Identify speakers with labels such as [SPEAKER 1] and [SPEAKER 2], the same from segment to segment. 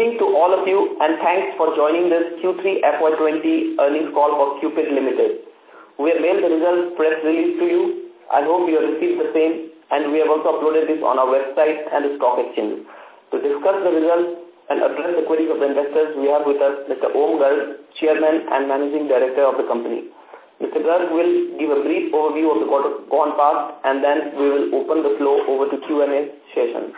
[SPEAKER 1] evening to all of you and thanks for joining this Q3 FY20 earnings call for Cupid Limited. We have mailed the results press release to you. I hope you have received the same and we have also uploaded this on our website and the stock exchange. To discuss the results and address the queries of the investors, we have with us Mr. Om Garg, Chairman and Managing Director of the company. Mr. Garg will give a brief overview of the quarter gone past and then we will open the floor over to Q&A session.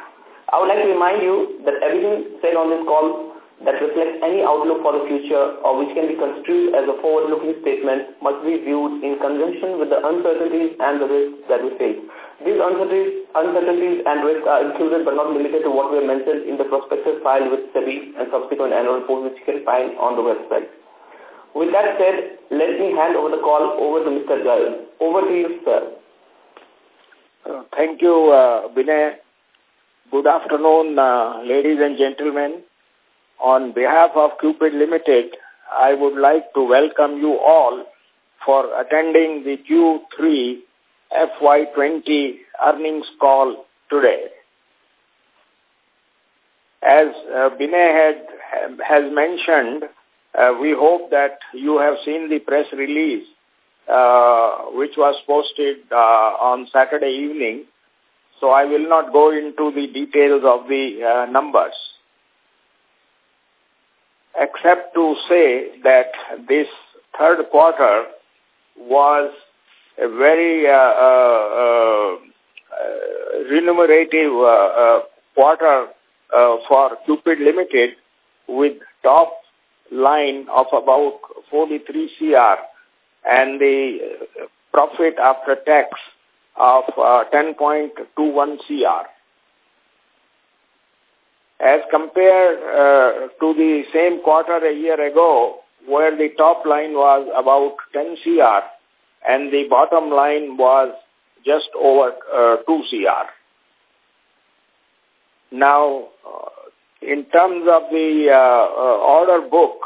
[SPEAKER 1] I would like to remind you that everything said on this call that reflects any outlook for the future or which can be construed as a forward-looking statement must be viewed in conjunction with the uncertainties and the risks that we face. These uncertainties, uncertainties and risks are included but not limited to what we have mentioned in the prospectus filed with SEBI and subsequent annual report which you can find on the website. With that said, let me hand over the call over to Mr. Garg. Over to you, sir.
[SPEAKER 2] Uh, thank you, uh, Vinay. Good afternoon, uh, ladies and gentlemen. On behalf of Cupid Limited, I would like to welcome you all for attending the Q3 FY20 earnings call today. As uh, Binay had, has mentioned, uh, we hope that you have seen the press release uh, which was posted uh, on Saturday evening. So I will not go into the details of the uh, numbers. Except to say that this third quarter was a very uh, uh, uh, remunerative uh, uh, quarter for Cupid Limited with top line of about 43 CR and the profit after tax of 10.21 CR. As compared to the same quarter a year ago, where the top line was about 10 CR, and the bottom line was just over uh, 2 CR. Now, uh, in terms of the uh, uh, order book,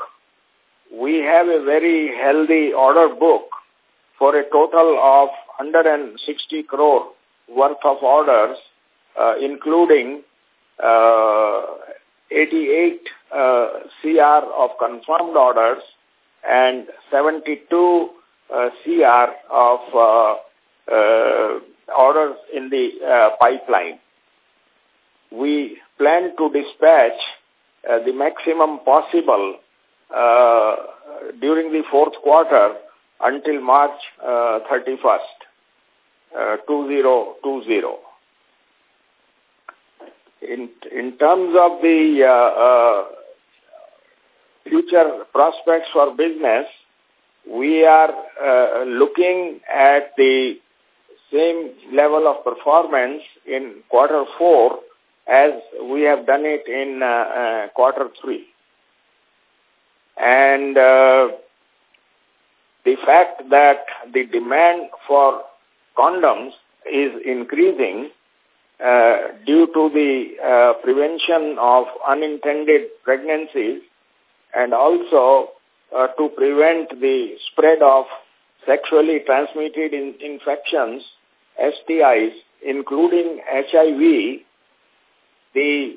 [SPEAKER 2] we have a very healthy order book for a total of 160 crore worth of orders, uh, including uh, 88 uh, CR of confirmed orders and 72 uh, CR of uh, uh, orders in the uh, pipeline. We plan to dispatch uh, the maximum possible uh, during the fourth quarter until March uh, 31st, uh, 2020. In, in terms of the uh, uh, future prospects for business, we are uh, looking at the same level of performance in quarter four as we have done it in uh, quarter three. And the fact that the demand for condoms is increasing uh, due to the uh, prevention of unintended pregnancies and also uh, to prevent the spread of sexually transmitted in infections, STIs, including HIV, the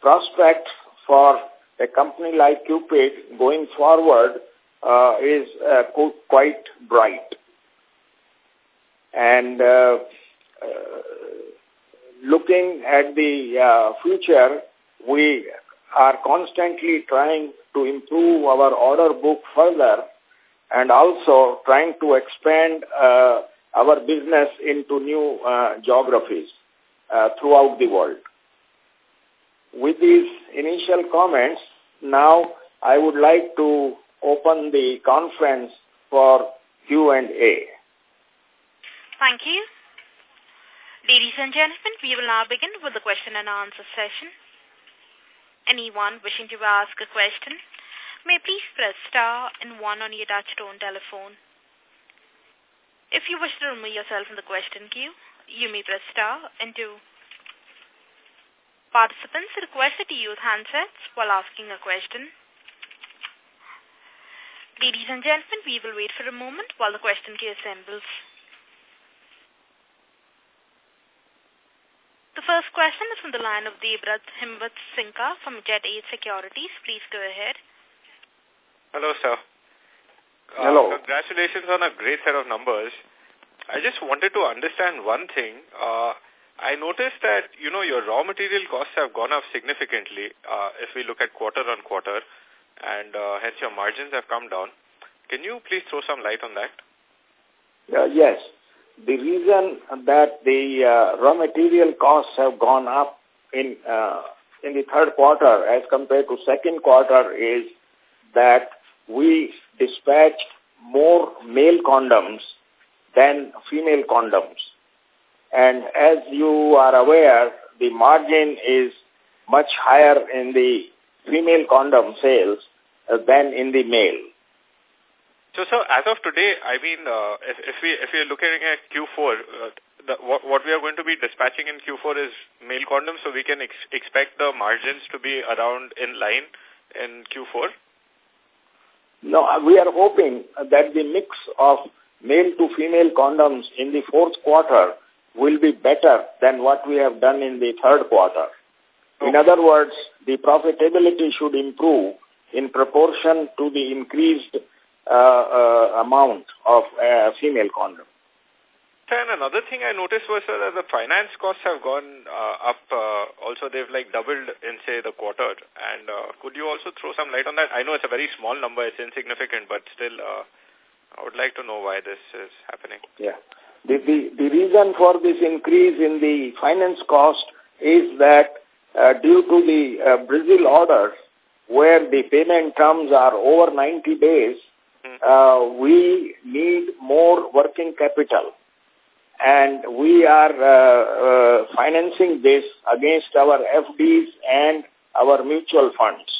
[SPEAKER 2] prospect for a company like Cupid going forward uh, is uh, quite bright. And uh, uh, looking at the uh, future, we are constantly trying to improve our order book further and also trying to expand uh, our business into new geographies throughout the world. With these initial comments, now I would like to open the conference for Q&A.
[SPEAKER 3] Thank you. Ladies and gentlemen, we will now begin with the question and answer session. Anyone wishing to ask a question may please press star and one on your touchtone telephone. If you wish to remove yourself from the question queue, you may press star and two. Participants requested to use handsets while asking a question. Ladies and gentlemen, we will wait for a moment while the question queue assembles. The The first question is from the line of Devrat Himbat Sinka from Jet 8 Securities. Please go ahead.
[SPEAKER 4] Hello, sir.
[SPEAKER 2] Uh, Hello.
[SPEAKER 4] Congratulations on a great set of numbers. I just wanted to understand one thing. Uh, I noticed that, you know, your raw material costs have gone up significantly uh, if we look at quarter on quarter and uh, hence your margins have come down. Can you please throw some light on that?
[SPEAKER 2] Uh, yes. The reason that the uh, raw material costs have gone up in uh, in the third quarter as compared to second quarter is that we dispatched more male condoms than female condoms. And as you are aware, the margin is much higher in the female condom sales uh, than in the male.
[SPEAKER 4] So, so as of today, I mean, uh, if, if we if we are looking at Q4, uh, the, what, what we are going to be dispatching in Q4 is male condoms, so we can ex expect the margins to be around in line in Q4.
[SPEAKER 2] No, uh, we are hoping that the mix of male to female condoms in the fourth quarter will be better than what we have done in the third quarter. Okay. In other words, the profitability should improve in proportion to the increased uh, uh, amount of uh, female condom.
[SPEAKER 4] And another thing I noticed was uh, that the finance costs have gone uh, up. Uh, also, they've like doubled in, say, the quarter. And uh, could you also throw some light on that? I know it's a very small number. It's insignificant, but still, uh, I would like to know why this is happening.
[SPEAKER 2] Yeah. The, the, the reason for this increase in the finance cost is that uh, due to the uh, Brazil orders, where the payment terms are over 90 days, hmm. uh, we need more working capital. And we are uh, uh, financing this against our FDs and our mutual funds.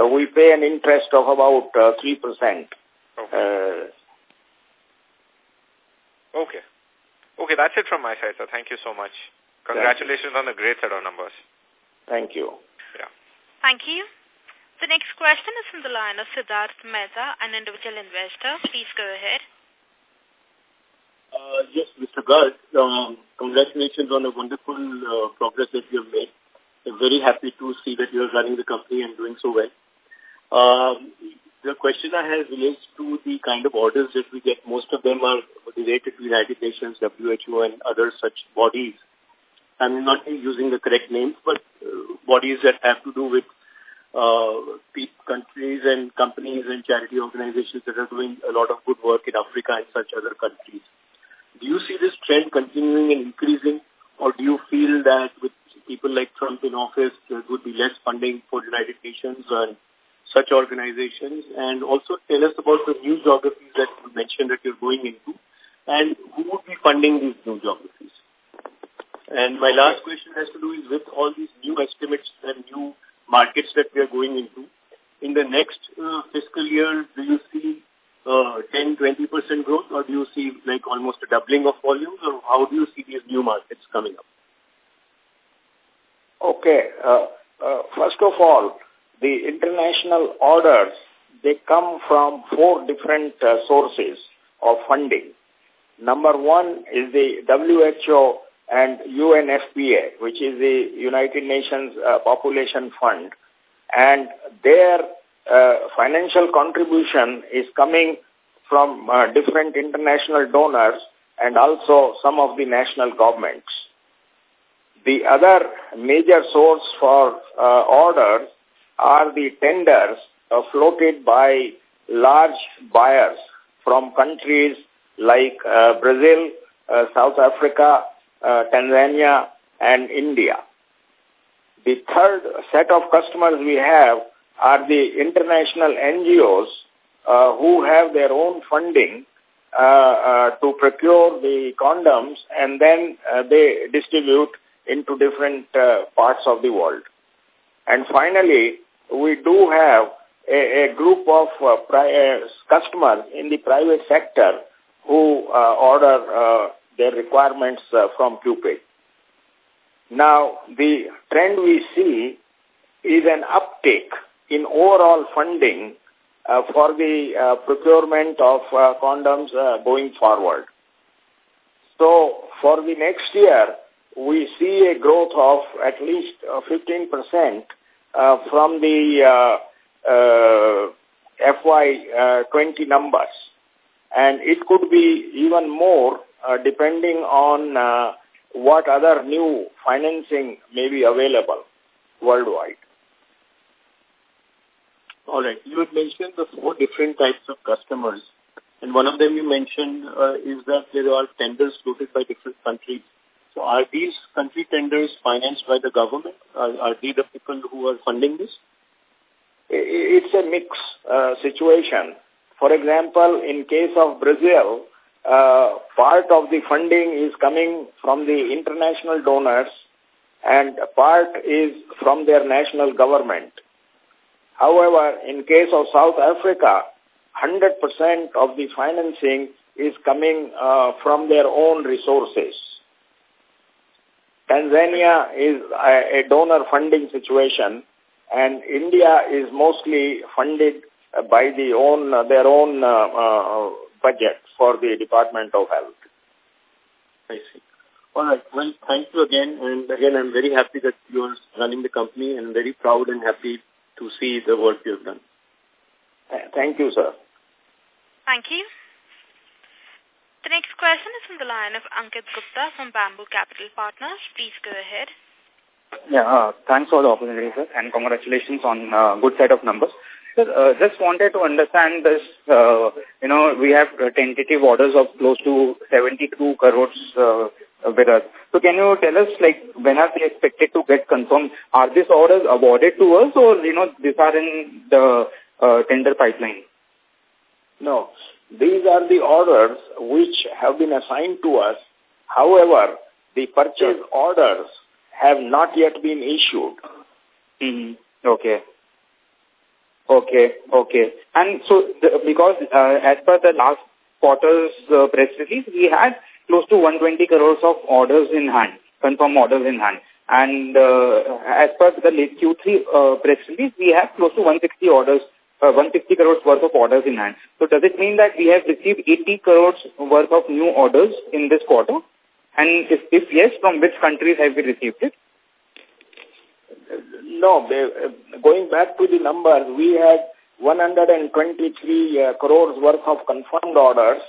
[SPEAKER 2] Uh, we pay an interest of about 3%. Okay.
[SPEAKER 4] okay. Okay, that's it from my side, sir. Thank you so much. Congratulations on the great set of numbers.
[SPEAKER 2] Thank you.
[SPEAKER 4] Yeah.
[SPEAKER 3] Thank you. The next question is from the line of Siddharth Mehta, an individual investor. Please go ahead.
[SPEAKER 5] Uh, yes, Mr. Garg, um, congratulations on the wonderful uh, progress that you have made. I'm very happy to see that you are running the company and doing so well. Um, the question I have relates to the kind of orders that we get. Most of them are related to United Nations, WHO, and other such bodies. I'm not using the correct names, but uh, bodies that have to do with uh, countries and companies and charity organizations that are doing a lot of good work in Africa and such other countries. Do you see this trend continuing and increasing, or do you feel that with people like Trump in office, there would be less funding for United Nations and such organizations? And also tell us about the new geographies that you mentioned that you're going into, and who would be funding these new geographies? And my last question has to do is with all these new estimates and new markets that we are going into, in the next uh, fiscal year, do you see uh, 10, 20% growth, or do you see like almost a doubling of volumes, or how do you see these new markets coming up?
[SPEAKER 2] Okay. Uh, uh, first of all, the international orders, they come from four different uh, sources of funding. Number one is the WHO and UNFPA, which is the United Nations uh, Population Fund. And their uh, financial contribution is coming from uh, different international donors and also some of the national governments. The other major source for uh, orders are the tenders uh, floated by large buyers from countries like uh, Brazil, uh, South Africa, Tanzania, and India. The third set of customers we have are the international NGOs uh, who have their own funding uh, uh, to procure the condoms and then uh, they distribute into different uh, parts of the world. And finally, we do have a, a group of uh, uh, customers in the private sector who uh, order uh, their requirements uh, from Cupid. Now, the trend we see is an uptake in overall funding uh, for the uh, procurement of uh, condoms uh, going forward. So, for the next year, we see a growth of at least 15% uh, from the uh, uh, FY20 numbers. And it could be even more depending on uh, what other new financing may be available worldwide.
[SPEAKER 5] All right. You had mentioned the four different types of customers. And one of them you mentioned uh, is that there are tenders floated by different countries. So are these country tenders financed by the government? Are, are they the people who are funding this?
[SPEAKER 2] It's a mix uh, situation. For example, in case of Brazil, uh, part of the funding is coming from the international donors and part is from their national government. However, in case of South Africa, 100% of the financing is coming uh, from their own resources. Tanzania is a, a donor funding situation and India is mostly funded by the own their own uh, uh, budget for the Department of Health.
[SPEAKER 5] I see. All right. Well, thank you again. And again, I'm very happy that you're running the company and very proud and happy to see the work you've done.
[SPEAKER 2] Thank you, sir.
[SPEAKER 3] Thank you. The next question is from the line of Ankit Gupta from Bamboo Capital Partners. Please go ahead.
[SPEAKER 6] Yeah, uh, thanks for the opportunity, sir, and congratulations on uh, good set of numbers. Sir, uh, just wanted to understand this, uh, you know, we have tentative orders of close to 72 crores uh, with us. So can you tell us, like, when are they expected to get confirmed? Are these orders awarded to us or, you know, these are in the uh, tender pipeline?
[SPEAKER 2] No. These are the orders which have been assigned to us. However, the purchase sure. orders have not yet been issued.
[SPEAKER 6] Mm -hmm. Okay. Okay, okay. And so, the, because uh, as per the last quarter's uh, press release, we had close to 120 crores of orders in hand, confirmed orders in hand. And uh, as per the late Q3 uh, press release, we have close to 160 orders uh, 160 crores worth of orders in hand. So does it mean that we have received 80 crores worth of new orders in this quarter? And if, if yes, from which countries have we received it?
[SPEAKER 2] No, going back to the numbers, we had 123 uh, crores worth of confirmed orders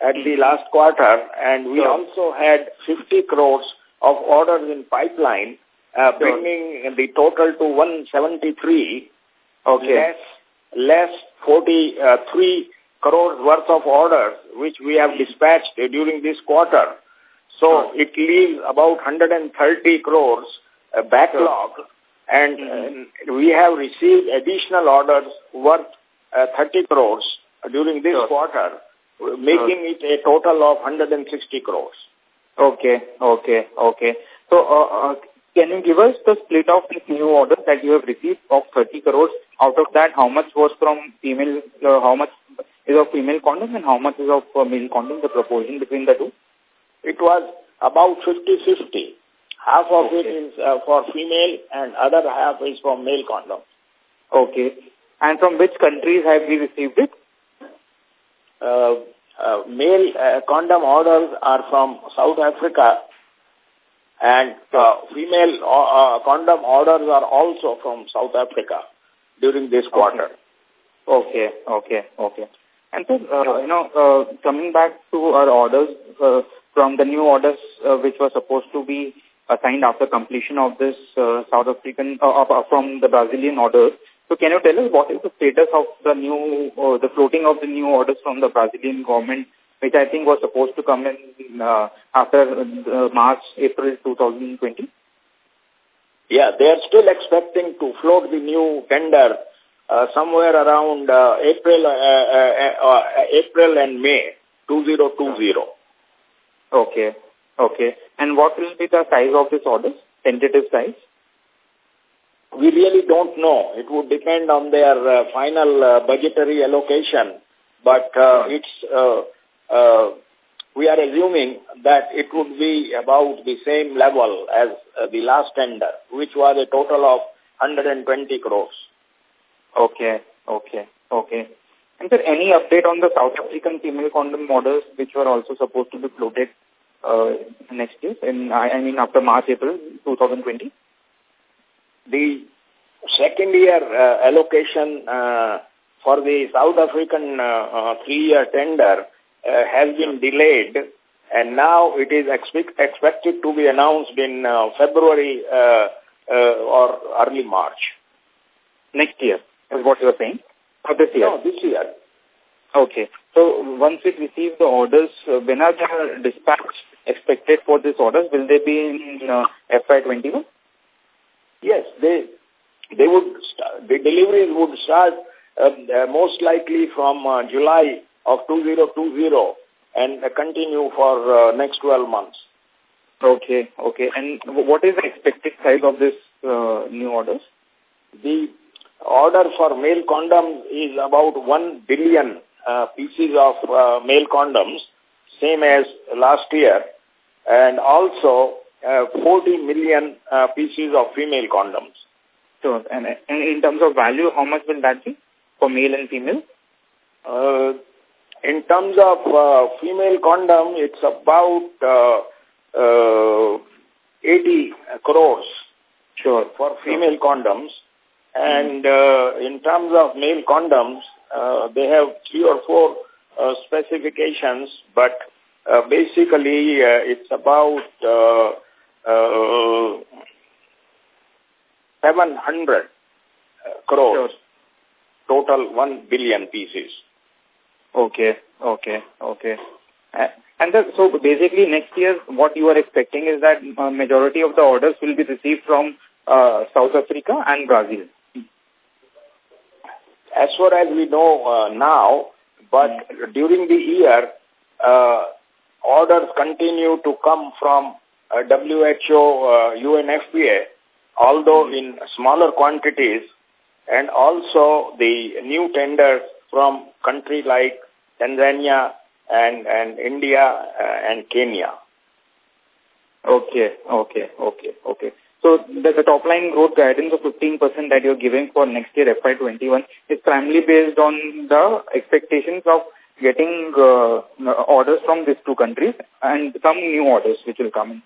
[SPEAKER 2] at the last quarter, and we sure. also had 50 crores of orders in pipeline, uh, sure. bringing the total to 173. Okay. Less less 43 crores worth of orders which we have dispatched during this quarter. So it leaves about 130 crores uh, backlog and uh, we have received additional orders worth uh, 30 crores during this sure. quarter, making it a total of 160 crores.
[SPEAKER 6] Okay, okay, okay. So uh, uh, can you give us the split of these new orders that you have received of 30 crores? Out of that, how much was from female, uh, how much is of female condom and how much is of uh, male condom, the proportion between the two?
[SPEAKER 2] It was about 50-50. Half of okay. it is uh, for female and other half is for male condom.
[SPEAKER 6] Okay. And from which countries have we received it?
[SPEAKER 2] Uh, uh, male uh, condom orders are from South Africa and uh, female uh, uh, condom orders are also from South Africa during this quarter.
[SPEAKER 6] Okay, okay, okay. And so, uh, you know, uh, coming back to our orders, uh, from the new orders uh, which were supposed to be assigned after completion of this uh, South African, uh, uh, from the Brazilian orders. So can you tell us what is the status of the new, uh, the floating of the new orders from the Brazilian government which I think was supposed to come in uh, after uh, March, April 2020?
[SPEAKER 2] Yeah, they are still expecting to float the new tender uh, somewhere around uh, April, uh, uh, uh, April and May 2020.
[SPEAKER 6] Okay, okay. And what will be the size of this order, tentative size?
[SPEAKER 2] We really don't know. It would depend on their uh, final uh, budgetary allocation. But uh, it's uh, uh, we are assuming that it would be about the same level as uh, the last tender, which was a total of 120 crores.
[SPEAKER 6] Okay, okay, okay. And sir, any update on the South African female condom models which were also supposed to be floated uh, next year, in, I mean after March, April 2020?
[SPEAKER 2] The second year uh, allocation uh, for the South African uh, uh, three-year tender uh, has been delayed and now it is expect, expected to be announced in uh, February uh, uh, or early March.
[SPEAKER 6] Next year is what you are saying? Or this year?
[SPEAKER 2] No, this year.
[SPEAKER 6] Okay. So once we receive the orders, uh, when are the dispatch expected for these orders? Will they be in uh, FY21?
[SPEAKER 2] Yes, they they would start, the deliveries would start uh, uh, most likely from uh, July of 2020 and continue for uh, next 12 months.
[SPEAKER 6] Okay, okay. And what is the expected size of this uh, new orders?
[SPEAKER 2] The order for male condoms is about 1 billion uh, pieces of uh, male condoms, same as last year, and also uh, 40 million uh, pieces of female condoms.
[SPEAKER 6] Sure. And, and in terms of value, how much will that be for male and female?
[SPEAKER 2] Uh, in terms of uh, female condom, it's about uh, uh, 80 crores
[SPEAKER 6] sure.
[SPEAKER 2] for female condoms. And uh, in terms of male condoms, uh, they have three or four uh, specifications, but uh, basically uh, it's about uh, uh, 700 crores,
[SPEAKER 6] sure.
[SPEAKER 2] total 1 billion pieces.
[SPEAKER 6] Okay, okay, okay. Uh, and the, so basically next year what you are expecting is that uh, majority of the orders will be received from uh, South Africa and Brazil.
[SPEAKER 2] As far as we know uh, now, but during the year, uh, orders continue to come from uh, WHO, UNFPA, although in smaller quantities, and also the new tenders from countries like Tanzania and, and India uh, and Kenya.
[SPEAKER 6] Okay, okay, okay, okay. So the, the top line growth guidance of 15% that you're giving for next year FY21 is primarily based on the expectations of getting uh, orders from these two countries and some new orders which will come in.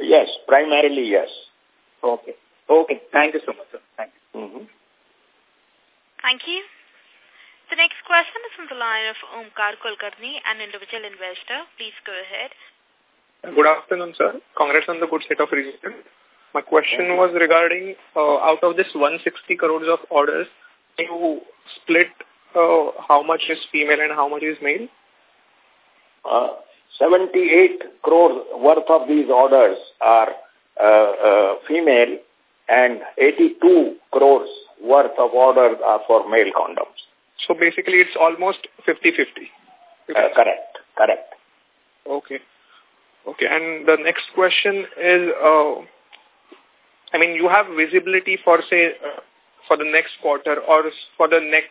[SPEAKER 2] Yes, primarily yes.
[SPEAKER 6] Okay. Okay. Thank you so much, sir. Thank you.
[SPEAKER 2] Mm -hmm.
[SPEAKER 3] Thank you. The next question is from the line of Omkar Kulkarni, an individual investor. Please go ahead.
[SPEAKER 7] Good afternoon, sir. Congrats on the good set of results. My question was regarding uh, out of this 160 crores of orders, you split uh, how much is female and how much is male?
[SPEAKER 2] Uh, 78 crores worth of these orders are uh, uh, female and 82 crores worth of orders are for male condoms.
[SPEAKER 7] So basically it's almost 50-50.
[SPEAKER 2] Uh, correct, correct.
[SPEAKER 7] Okay. Okay, and the next question is, uh, I mean, you have visibility for, say, uh, for the next quarter or for the next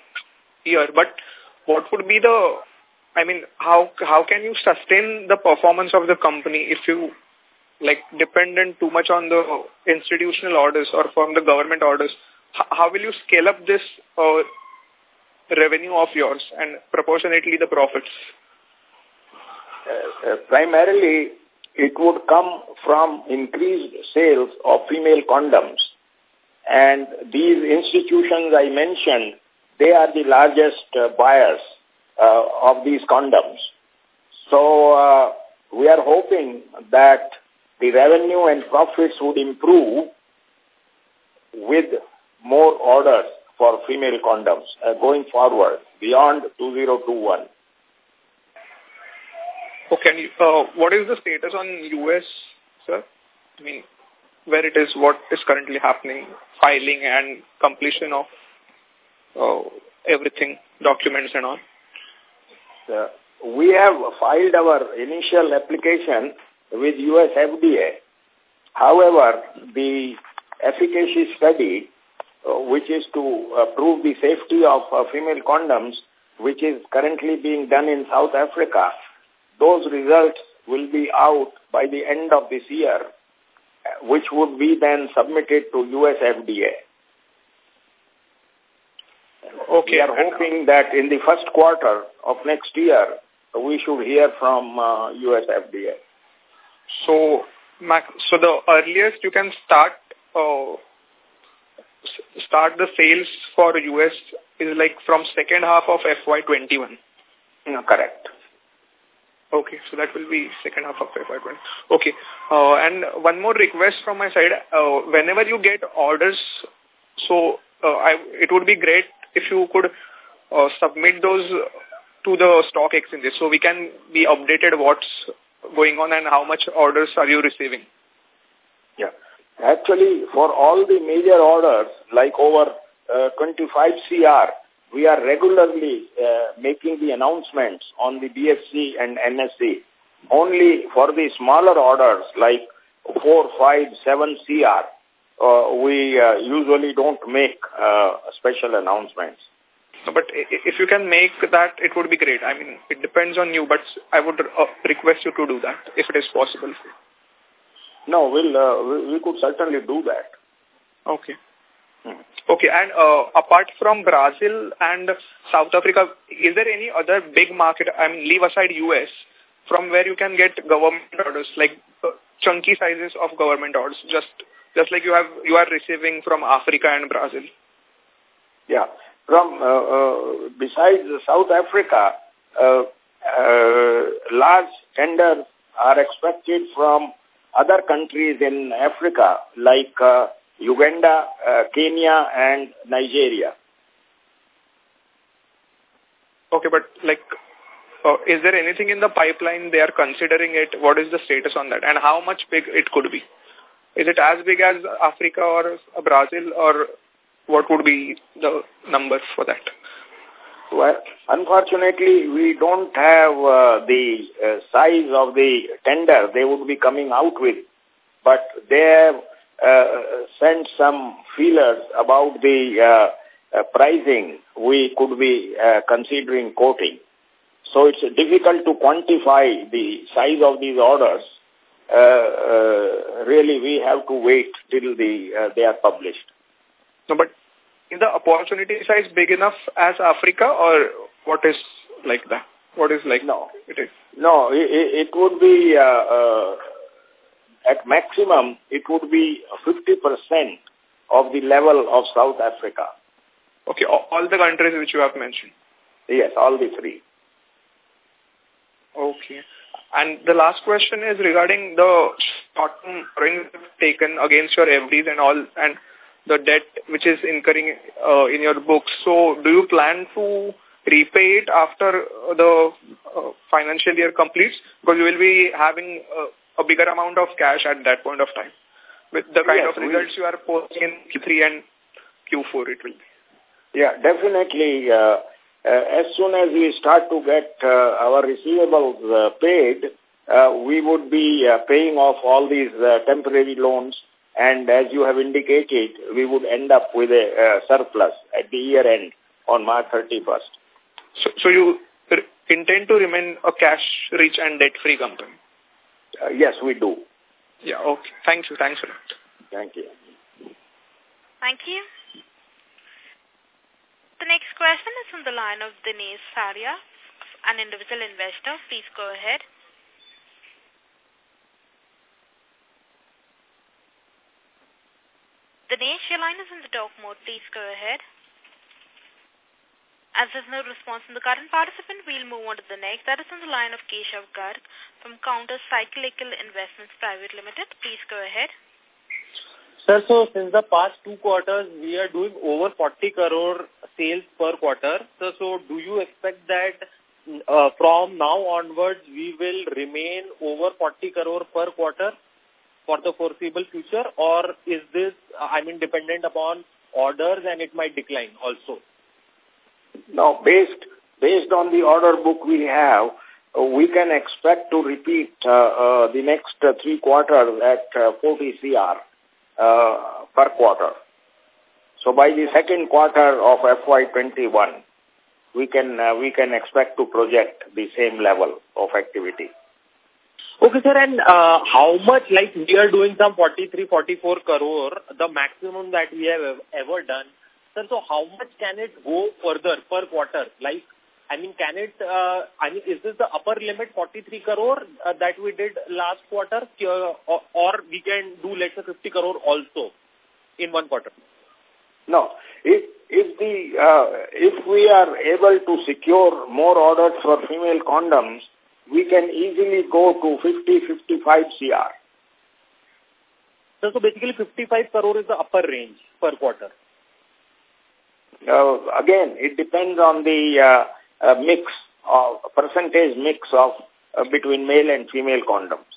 [SPEAKER 7] year, but what would be the, I mean, how how can you sustain the performance of the company if you, like, dependent too much on the institutional orders or from the government orders? H how will you scale up this uh, revenue of yours and proportionately the profits?
[SPEAKER 2] Uh, uh, primarily, it would come from increased sales of female condoms. And these institutions I mentioned, they are the largest uh, buyers uh, of these condoms. So uh, we are hoping that the revenue and profits would improve with more orders for female condoms uh, going forward beyond 2021.
[SPEAKER 7] Okay, uh, what is the status on U.S., sir? I mean, where it is, what is currently happening, filing and completion of uh, everything, documents and all?
[SPEAKER 2] Uh, we have filed our initial application with US FDA. However, the efficacy study, uh, which is to prove the safety of uh, female condoms, which is currently being done in South Africa, those results will be out by the end of this year, which would be then submitted to US FDA.
[SPEAKER 7] Okay.
[SPEAKER 2] We are hoping that in the first quarter of next year, we should hear from uh, US FDA.
[SPEAKER 7] So, so the earliest you can start uh, start the sales for US is like from second half of FY21.
[SPEAKER 2] No, correct.
[SPEAKER 7] Okay, so that will be second half of FY20. Okay, uh, and one more request from my side. Uh, whenever you get orders, so uh, I, it would be great if you could uh, submit those to the stock exchanges so we can be updated what's going on and how much orders are you receiving.
[SPEAKER 2] Yeah. Actually, for all the major orders, like over uh, 25 CR, we are regularly uh, making the announcements on the BSE and NSE Only for the smaller orders, like 4, 5, 7 CR, uh, we uh, usually don't make uh, special announcements.
[SPEAKER 7] But if you can make that, it would be great. I mean, it depends on you, but I would uh, request you to do that if it is possible.
[SPEAKER 2] No, we'll, uh, we, we could certainly do that.
[SPEAKER 7] Okay. Hmm. Okay, and uh, apart from Brazil and South Africa, is there any other big market, I mean, leave aside US, from where you can get government orders, like uh, chunky sizes of government orders, just just like you have you are receiving from Africa and Brazil?
[SPEAKER 2] Yeah, from uh, uh, besides South Africa, uh, uh, large tenders are expected from other countries in Africa like uh, Uganda, uh, Kenya and Nigeria.
[SPEAKER 7] Okay, but like, uh, is there anything in the pipeline they are considering it? What is the status on that? And how much big it could be? Is it as big as Africa or Brazil or what would be the number for that?
[SPEAKER 2] Well, unfortunately, we don't have uh, the uh, size of the tender they would be coming out with, but they have sent some feelers about the uh, uh, pricing we could be uh, considering quoting. So it's difficult to quantify the size of these orders. Uh, uh, really, we have to wait till the uh, they are published.
[SPEAKER 7] No, but is the opportunity size big enough as Africa or what is like that? What is like
[SPEAKER 2] no.
[SPEAKER 7] it is?
[SPEAKER 2] No, it, it would be, uh, uh, at maximum, it would be 50% of the level of South Africa.
[SPEAKER 7] Okay, all the countries which you have mentioned?
[SPEAKER 2] Yes, all the three.
[SPEAKER 7] Okay. And the last question is regarding the short-term taken against your FDs and all, and the debt which is incurring uh, in your books. So do you plan to repay it after the uh, financial year completes? Because you will be having uh, a bigger amount of cash at that point of time. With the kind
[SPEAKER 2] yes,
[SPEAKER 7] of results you are posting in Q3 and Q4 it will be.
[SPEAKER 2] Yeah, definitely. Uh, uh, as soon as we start to get uh, our receivables uh, paid, uh, we would be uh, paying off all these uh, temporary loans and as you have indicated, we would end up with a uh, surplus at the year end on March 31st.
[SPEAKER 7] So, so you intend to remain a cash-rich and debt-free company?
[SPEAKER 2] Uh, yes, we do.
[SPEAKER 7] Yeah, okay. Thank you. Thanks a lot.
[SPEAKER 2] Thank you.
[SPEAKER 3] Thank you. The next question is from the line of Dinesh Saria, an individual investor. Please go ahead. Dinesh, your line is in the talk mode. Please go ahead. As there's no response from the current participant, we'll move on to the next. That is on the line of Keshav Garg from Counter Cyclical Investments Private Limited. Please go ahead.
[SPEAKER 8] Sir, so since the past two quarters, we are doing over 40 crore sales per quarter. So, so do you expect that uh, from now onwards, we will remain over 40 crore per quarter for the foreseeable future? Or is this, I mean, dependent upon orders and it might decline also?
[SPEAKER 2] Now, based, based on the order book we have, uh, we can expect to repeat uh, uh, the next uh, three quarters at uh, 40 CR uh, per quarter. So by the second quarter of FY21, we can uh, we can expect to project the same level of activity.
[SPEAKER 8] Okay, sir, and uh, how much, like we are doing some 43, 44 crore, the maximum that we have ever done. Sir, so how much can it go further per quarter? Like, I mean, can it, uh, I mean, is this the upper limit 43 crore uh, that we did last quarter uh, or, or we can do let's say 50 crore also in one quarter?
[SPEAKER 2] No. If, if the, uh, if we are able to secure more orders for female condoms, we can easily go to 50, 55 CR.
[SPEAKER 8] So, so basically 55 crore is the upper range per quarter.
[SPEAKER 2] Uh, again, it depends on the uh, uh, mix of percentage mix of uh, between male and female condoms.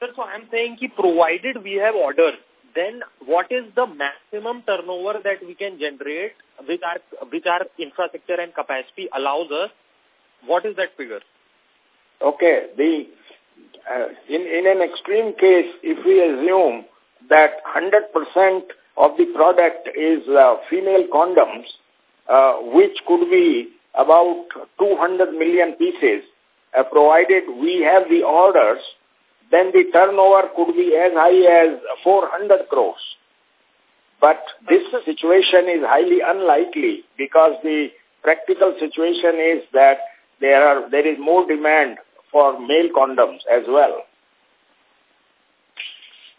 [SPEAKER 8] Sir, so I'm saying ki provided we have orders, then what is the maximum turnover that we can generate which our, which our infrastructure and capacity allows us? What is that figure?
[SPEAKER 2] Okay, the uh, in, in an extreme case, if we assume that 100% of the product is uh, female condoms, uh, which could be about 200 million pieces, uh, provided we have the orders, then the turnover could be as high as 400 crores. But this situation is highly unlikely because the practical situation is that there are there is more demand for male condoms as well.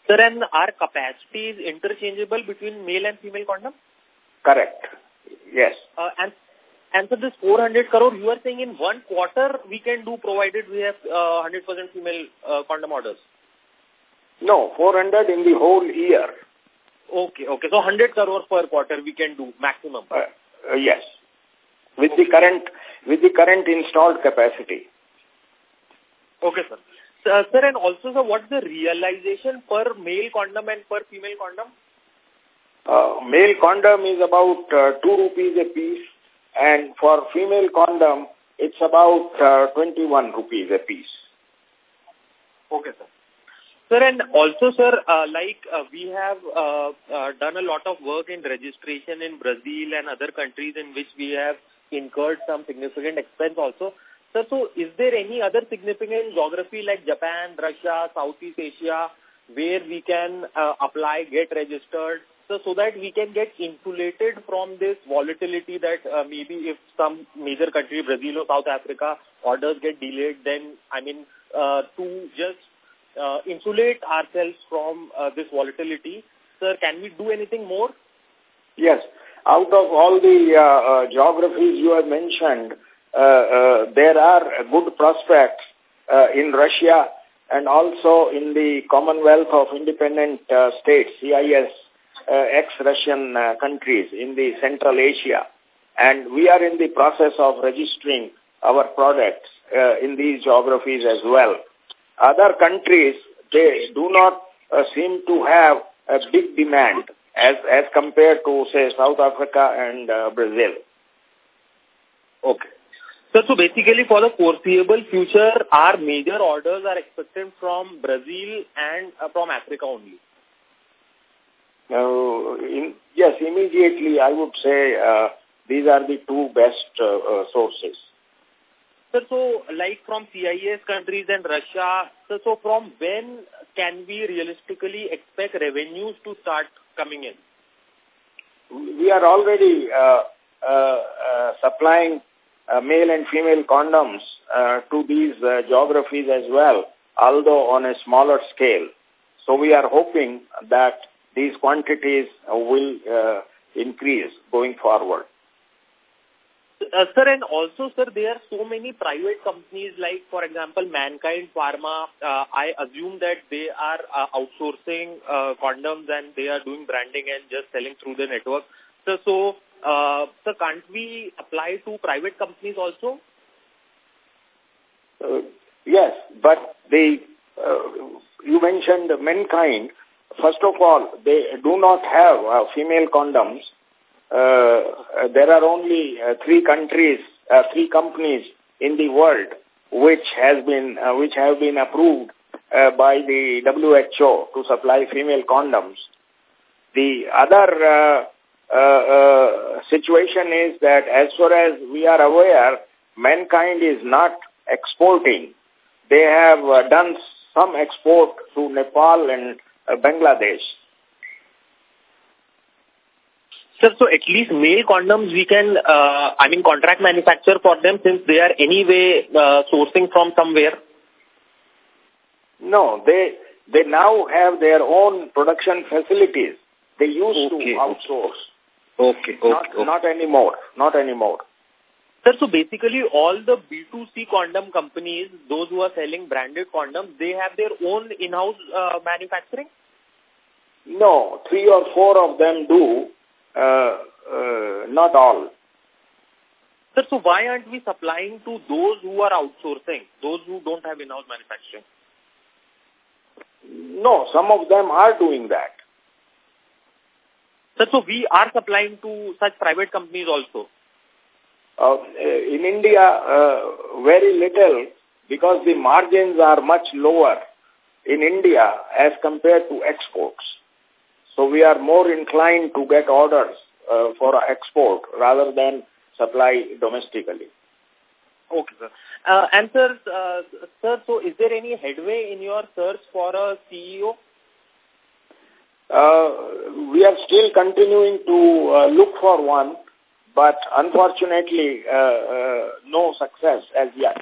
[SPEAKER 8] Sir, and our capacity is interchangeable between male and female condom?
[SPEAKER 2] Correct. Yes.
[SPEAKER 8] Uh, and and so this 400 crore, you are saying in one quarter we can do provided we have 100% uh, female uh, condom orders?
[SPEAKER 2] No, 400 in the whole year.
[SPEAKER 8] Okay, okay. So 100 crore per quarter we can do maximum.
[SPEAKER 2] Uh, uh, yes. With okay. the current with the current installed capacity.
[SPEAKER 8] Okay, sir. Uh, sir, and also, sir, what's the realization per male condom and per female condom?
[SPEAKER 2] Uh, male condom is about uh, 2 rupees a piece and for female condom, it's about uh, 21 rupees a piece.
[SPEAKER 8] Okay, sir. Sir, and also, sir, uh, like uh, we have uh, uh, done a lot of work in registration in Brazil and other countries in which we have incurred some significant expense also. Sir, so is there any other significant geography like Japan, Russia, Southeast Asia, where we can uh, apply, get registered, so, so that we can get insulated from this volatility that uh, maybe if some major country, Brazil or South Africa, orders get delayed, then, I mean, uh, to just uh, insulate ourselves from uh, this volatility, sir, can we do anything more?
[SPEAKER 2] Yes. Out of all the uh, uh, geographies you have mentioned, there are good prospects uh, in Russia and also in the Commonwealth of Independent uh, States, CIS, uh, ex-Russian uh, countries in the Central Asia. And we are in the process of registering our products uh, in these geographies as well. Other countries, they do not uh, seem to have a big demand as, as compared to, say, South Africa and uh, Brazil.
[SPEAKER 8] Okay. So, so basically for the foreseeable future, our major orders are expected from Brazil and uh, from Africa only.
[SPEAKER 2] Uh, in, yes, immediately I would say uh, these are the two best uh, uh, sources.
[SPEAKER 8] So, so like from CIS countries and Russia, so, so from when can we realistically expect revenues to start coming in?
[SPEAKER 2] We are already uh, uh, uh, supplying uh, male and female condoms uh, to these uh, geographies as well, although on a smaller scale. So we are hoping that these quantities will uh, increase going forward.
[SPEAKER 8] Uh, sir, and also, sir, there are so many private companies like, for example, Mankind Pharma. Uh, I assume that they are uh, outsourcing uh, condoms and they are doing branding and just selling through the network. So, so, uh, so can't we apply to private companies also?
[SPEAKER 2] Uh, yes, but they, uh, you mentioned Mankind. First of all, they do not have uh, female condoms. Uh, there are only uh, three countries, uh, three companies in the world which has been uh, which have been approved uh, by the WHO to supply female condoms. The other uh, uh, situation is that as far as we are aware, mankind is not exporting. They have uh, done some export to Nepal and uh, Bangladesh.
[SPEAKER 8] Sir, so at least male condoms we can, uh, I mean, contract manufacture for them since they are anyway uh, sourcing from somewhere.
[SPEAKER 2] No, they they now have their own production facilities. They used
[SPEAKER 8] Okay.
[SPEAKER 2] to outsource.
[SPEAKER 8] Okay,
[SPEAKER 2] not, not anymore. Not anymore.
[SPEAKER 8] Sir, so basically all the B2C condom companies, those who are selling branded condoms, they have their own in-house uh, manufacturing?
[SPEAKER 2] No, three or four of them do, uh, uh, not all.
[SPEAKER 8] Sir, so why aren't we supplying to those who are outsourcing, those who don't have in-house manufacturing?
[SPEAKER 2] No, some of them are doing that.
[SPEAKER 8] Sir, so we are supplying to such private companies also.
[SPEAKER 2] Uh, in India, uh, very little because the margins are much lower in India as compared to exports. So we are more inclined to get orders uh, for export rather than supply domestically.
[SPEAKER 8] Okay, sir. Uh, and sir, uh, sir, so is there any headway in your search for a CEO?
[SPEAKER 2] Uh, we are still continuing to uh, look for one, but unfortunately, uh, no success as yet.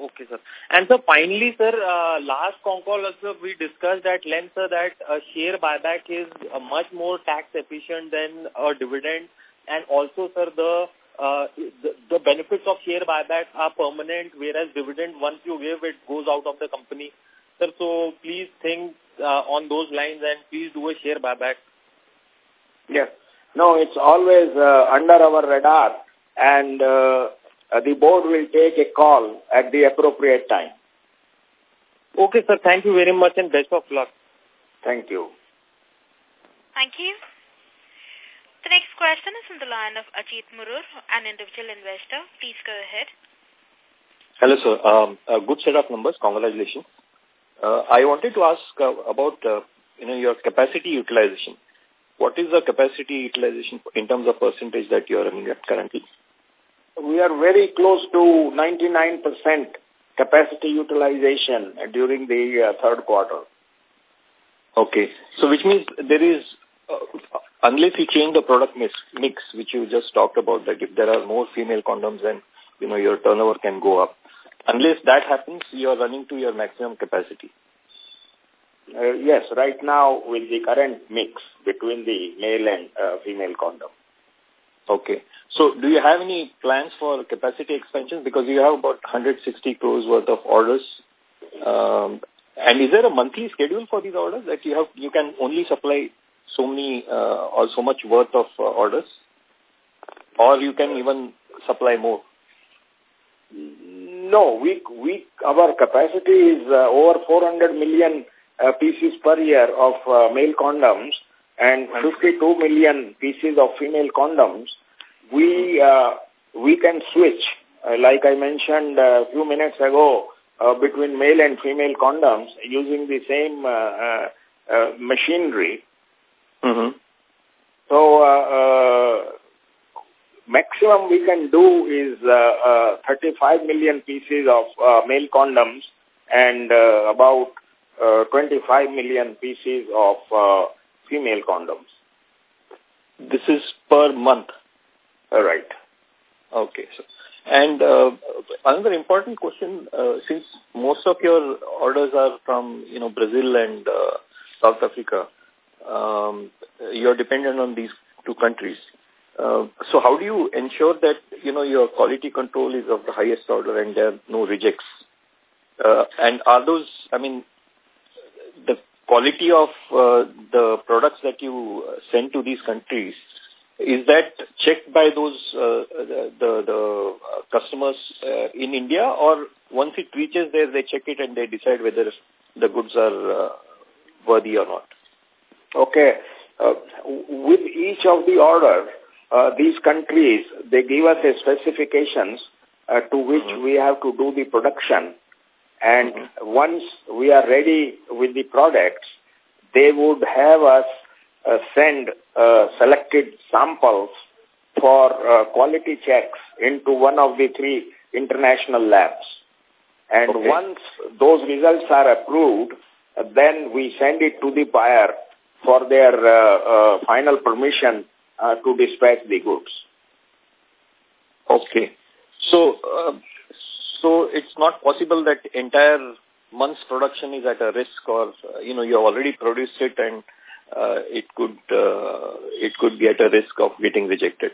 [SPEAKER 8] Okay, sir. And so finally, sir, uh, last call also we discussed at length, sir, that a share buyback is uh, much more tax efficient than a dividend. And also, sir, the, uh, the the benefits of share buyback are permanent, whereas dividend, once you give, it goes out of the company. Sir, so please think uh, on those lines and please do a share buyback.
[SPEAKER 2] Yes. No, it's always uh, under our radar and uh, uh, the board will take a call at the appropriate time.
[SPEAKER 8] Okay, sir. Thank you very much and best of luck.
[SPEAKER 2] Thank you.
[SPEAKER 3] Thank you. The next question is from the line of Ajit Murur, an individual investor. Please go ahead.
[SPEAKER 9] Hello, sir. Um, a good set of numbers. Congratulations. Uh, I wanted to ask uh, about uh, you know your capacity utilization. What is the capacity utilization in terms of percentage that you are running at currently?
[SPEAKER 2] We are very close to 99% capacity utilization during the uh, third quarter.
[SPEAKER 9] Okay. So which means there is, uh, unless you change the product mix, mix, which you just talked about, that if there are more female condoms, then, you know, your turnover can go up. Unless that happens, you are running to your maximum capacity.
[SPEAKER 2] Uh, yes, right now with the current mix between the male and uh, female condom.
[SPEAKER 9] Okay. So do you have any plans for capacity expansion? Because you have about 160 crores worth of orders. Um, and is there a monthly schedule for these orders that you have? You can only supply so many uh, or so much worth of uh, orders? Or you can even supply more?
[SPEAKER 2] No, we, we, our capacity is uh, over 400 million uh, pieces per year of uh, male condoms and 52 million pieces of female condoms. We, uh, we can switch, uh, like I mentioned a few minutes ago, uh, between male and female condoms using the same uh, uh, uh, machinery.
[SPEAKER 9] Mm-hmm.
[SPEAKER 2] So, uh, uh, maximum we can do is uh, uh, 35 million pieces of uh, male condoms and uh, about uh, 25 million pieces of uh, female condoms.
[SPEAKER 9] This is per month.
[SPEAKER 2] All right.
[SPEAKER 9] Okay. So, and uh, another important question, uh, since most of your orders are from, you know, Brazil and uh, South Africa, um, you're dependent on these two countries. Uh, so how do you ensure that, you know, your quality control is of the highest order and there are no rejects? Uh, and are those, I mean, the quality of uh, the products that you send to these countries, is that checked by those uh, the the, the customers uh, in India, or once it reaches there, they check it and they decide whether the goods are uh, worthy or not?
[SPEAKER 2] Okay. Uh, with each of the order, uh, these countries, they give us a specifications uh, to which
[SPEAKER 9] Mm-hmm.
[SPEAKER 2] we have to do the production. And
[SPEAKER 9] Mhm.
[SPEAKER 2] once we are ready with the products, they would have us uh, send uh, selected samples for uh, quality checks into one of the three international labs. And
[SPEAKER 9] Okay.
[SPEAKER 2] once those results are approved, then we send it to the buyer for their uh, uh, final permission uh, to dispatch the goods.
[SPEAKER 9] Okay. So, uh, so it's not possible that entire month's production is at a risk or, uh, you know, you have already produced it and uh, it could uh, it could be at a risk of getting rejected.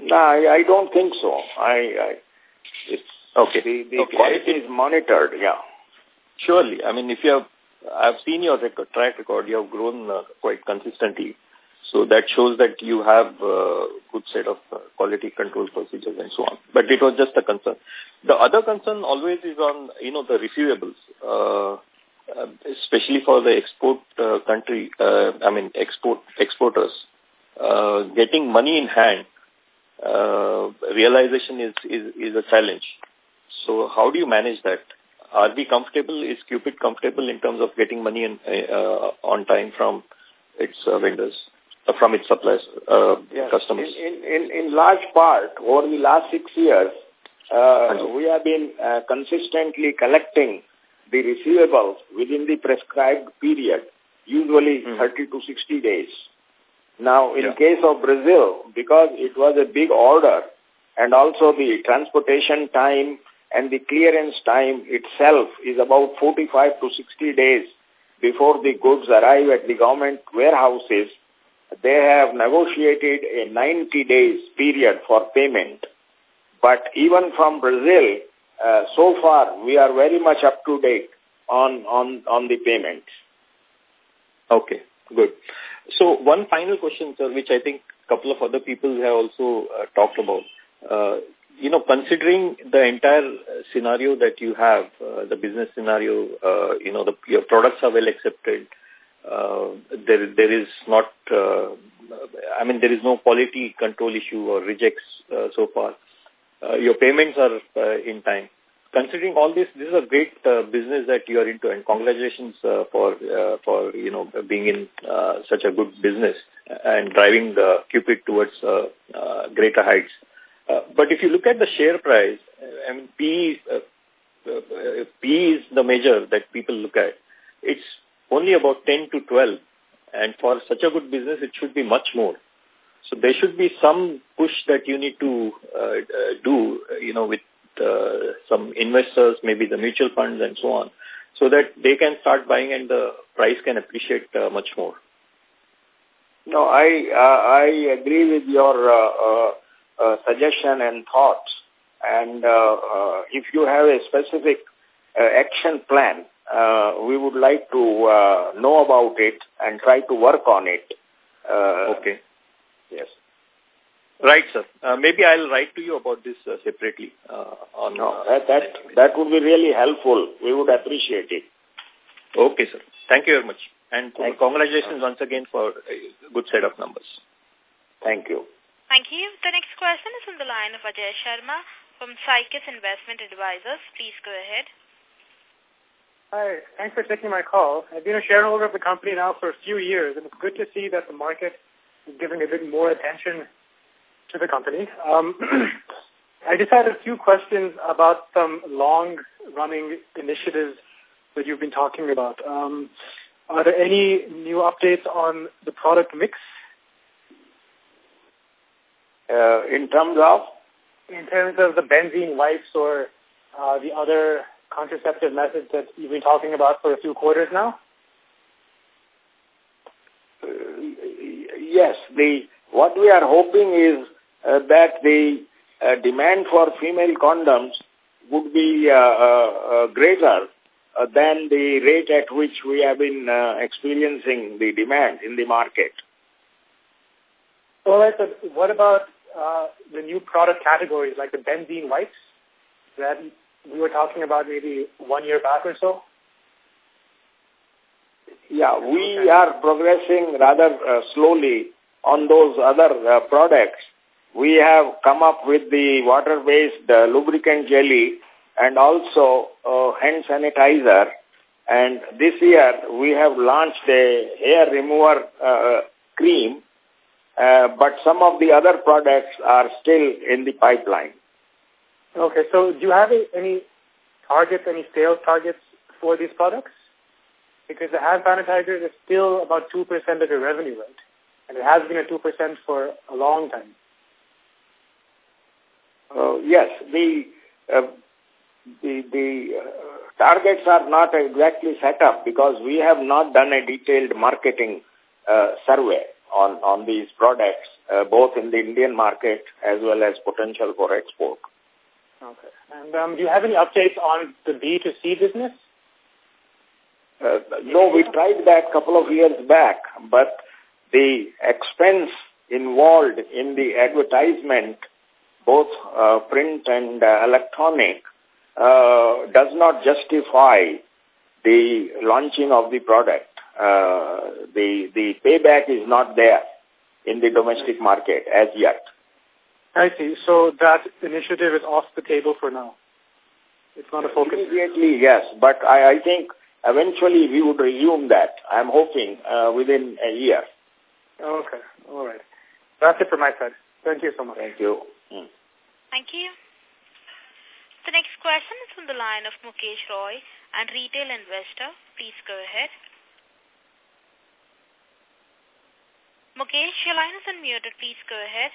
[SPEAKER 2] No, I, I don't think so. I, I it's
[SPEAKER 9] okay.
[SPEAKER 2] The, the
[SPEAKER 9] okay.
[SPEAKER 2] quality is monitored. Yeah.
[SPEAKER 9] Surely. I mean, if you have, I've seen your record, track record. You have grown uh, quite consistently. So that shows that you have a uh, good set of uh, quality control procedures and so on. But it was just a concern. The other concern always is on, you know, the receivables, uh, uh especially for the export uh, country, uh, I mean, export exporters. getting money in hand, realization is, is, is a challenge. So how do you manage that? Are we comfortable? Is Cupid comfortable in terms of getting money in, on time from its vendors? Uh, from its suppliers, uh,
[SPEAKER 2] yes.
[SPEAKER 9] customers?
[SPEAKER 2] In, in, in large part, over the last six years, uh, we have been uh, consistently collecting the receivables within the prescribed period, usually mm. 30 to 60 days. Now, in yeah. case of Brazil, because it was a big order, and also the transportation time and the clearance time itself is about 45 to 60 days before the goods arrive at the government warehouses, they have negotiated a 90 days period for payment. But even from Brazil, uh, so far we are very much up to date on, on, on the payments.
[SPEAKER 9] Okay, good. So one final question, sir, which I think a couple of other people have also uh, talked about. Uh, you know, considering the entire scenario that you have, uh, the business scenario, uh, you know, the, your products are well accepted, uh, there there is not, uh, I mean, there is no quality control issue or rejects uh, so far. Uh, your payments are uh, in time. Considering all this, this is a great uh, business that you are into, and congratulations uh, for uh, for you know being in uh, such a good business and driving the Cupid towards uh, uh, greater heights. Uh, but if you look at the share price, I mean, P, uh, uh, P is the measure that people look at. It's only about 10 to 12. And for such a good business, it should be much more. So there should be some push that you need to uh, uh, do, you know, with uh, some investors, maybe the mutual funds and so on, so that they can start buying and the price can appreciate uh, much more.
[SPEAKER 2] No, I uh, I agree with your uh, suggestion and thoughts. And if you have a specific action plan, uh, we would like to uh, know about it and try to work on it.
[SPEAKER 9] Uh, okay.
[SPEAKER 2] Yes.
[SPEAKER 9] Right, sir. Uh, maybe I'll write to you about this uh, separately. Uh, on
[SPEAKER 2] no, that, that, that would be really helpful. We would appreciate it.
[SPEAKER 9] Okay, sir. Thank you very much. And Thank congratulations you. once again for a good set of numbers.
[SPEAKER 2] Thank you.
[SPEAKER 3] Thank you. The next question is on the line of Ajay Sharma from Psychis Investment Advisors. Please go ahead.
[SPEAKER 10] Hi, thanks for taking my call. I've been a shareholder of the company now for a few years, and it's good to see that the market is giving a bit more attention to the company. Um, I just had a few questions about some long-running initiatives that you've been talking about. Um, are there any new updates on the product mix?
[SPEAKER 2] Uh, in terms of?
[SPEAKER 10] In terms of the benzene wipes or uh, the other contraceptive methods that you've been talking about for a few quarters now?
[SPEAKER 2] Uh, yes. The What we are hoping is uh, that the uh, demand for female condoms would be uh, uh, uh greater than the rate at which we have been experiencing the demand in the market.
[SPEAKER 10] All right, so what about the new product categories like the benzene wipes? That we were talking about maybe one year back or so?
[SPEAKER 2] Yeah, we are progressing rather uh, slowly on those other uh, products. We have come up with the water-based uh, lubricant jelly and also uh, hand sanitizer. And this year we have launched a hair remover uh, cream, uh, but some of the other products are still in the pipeline.
[SPEAKER 10] Okay, so do you have any targets, any sales targets for these products Because the hand sanitizer is still about 2% of your revenue, right? And it has been at 2% for a long time.
[SPEAKER 2] Uh, yes, the uh, the, the uh, targets are not exactly set up because we have not done a detailed marketing uh, survey on, on these products, uh, both in the Indian market as well as potential for export.
[SPEAKER 10] Okay. And um, do you have any updates on the B2C business?
[SPEAKER 2] Uh, no, we tried that a couple of years back, but the expense involved in the advertisement, both uh, print and uh, electronic, uh, does not justify the launching of the product. Uh, the, the payback is not there in the domestic market as yet.
[SPEAKER 10] I see. So that initiative is off the table for now. It's not a focus.
[SPEAKER 2] Immediately, yes. But I, I think eventually we would resume that. I'm hoping uh, within a year.
[SPEAKER 10] Okay. All right. That's it from my side. Thank you so much.
[SPEAKER 2] Thank you. Mm.
[SPEAKER 3] Thank you. The next question is from the line of Mukesh Roy, and retail investor. Please go ahead. Mukesh, your line is unmuted. Please go ahead.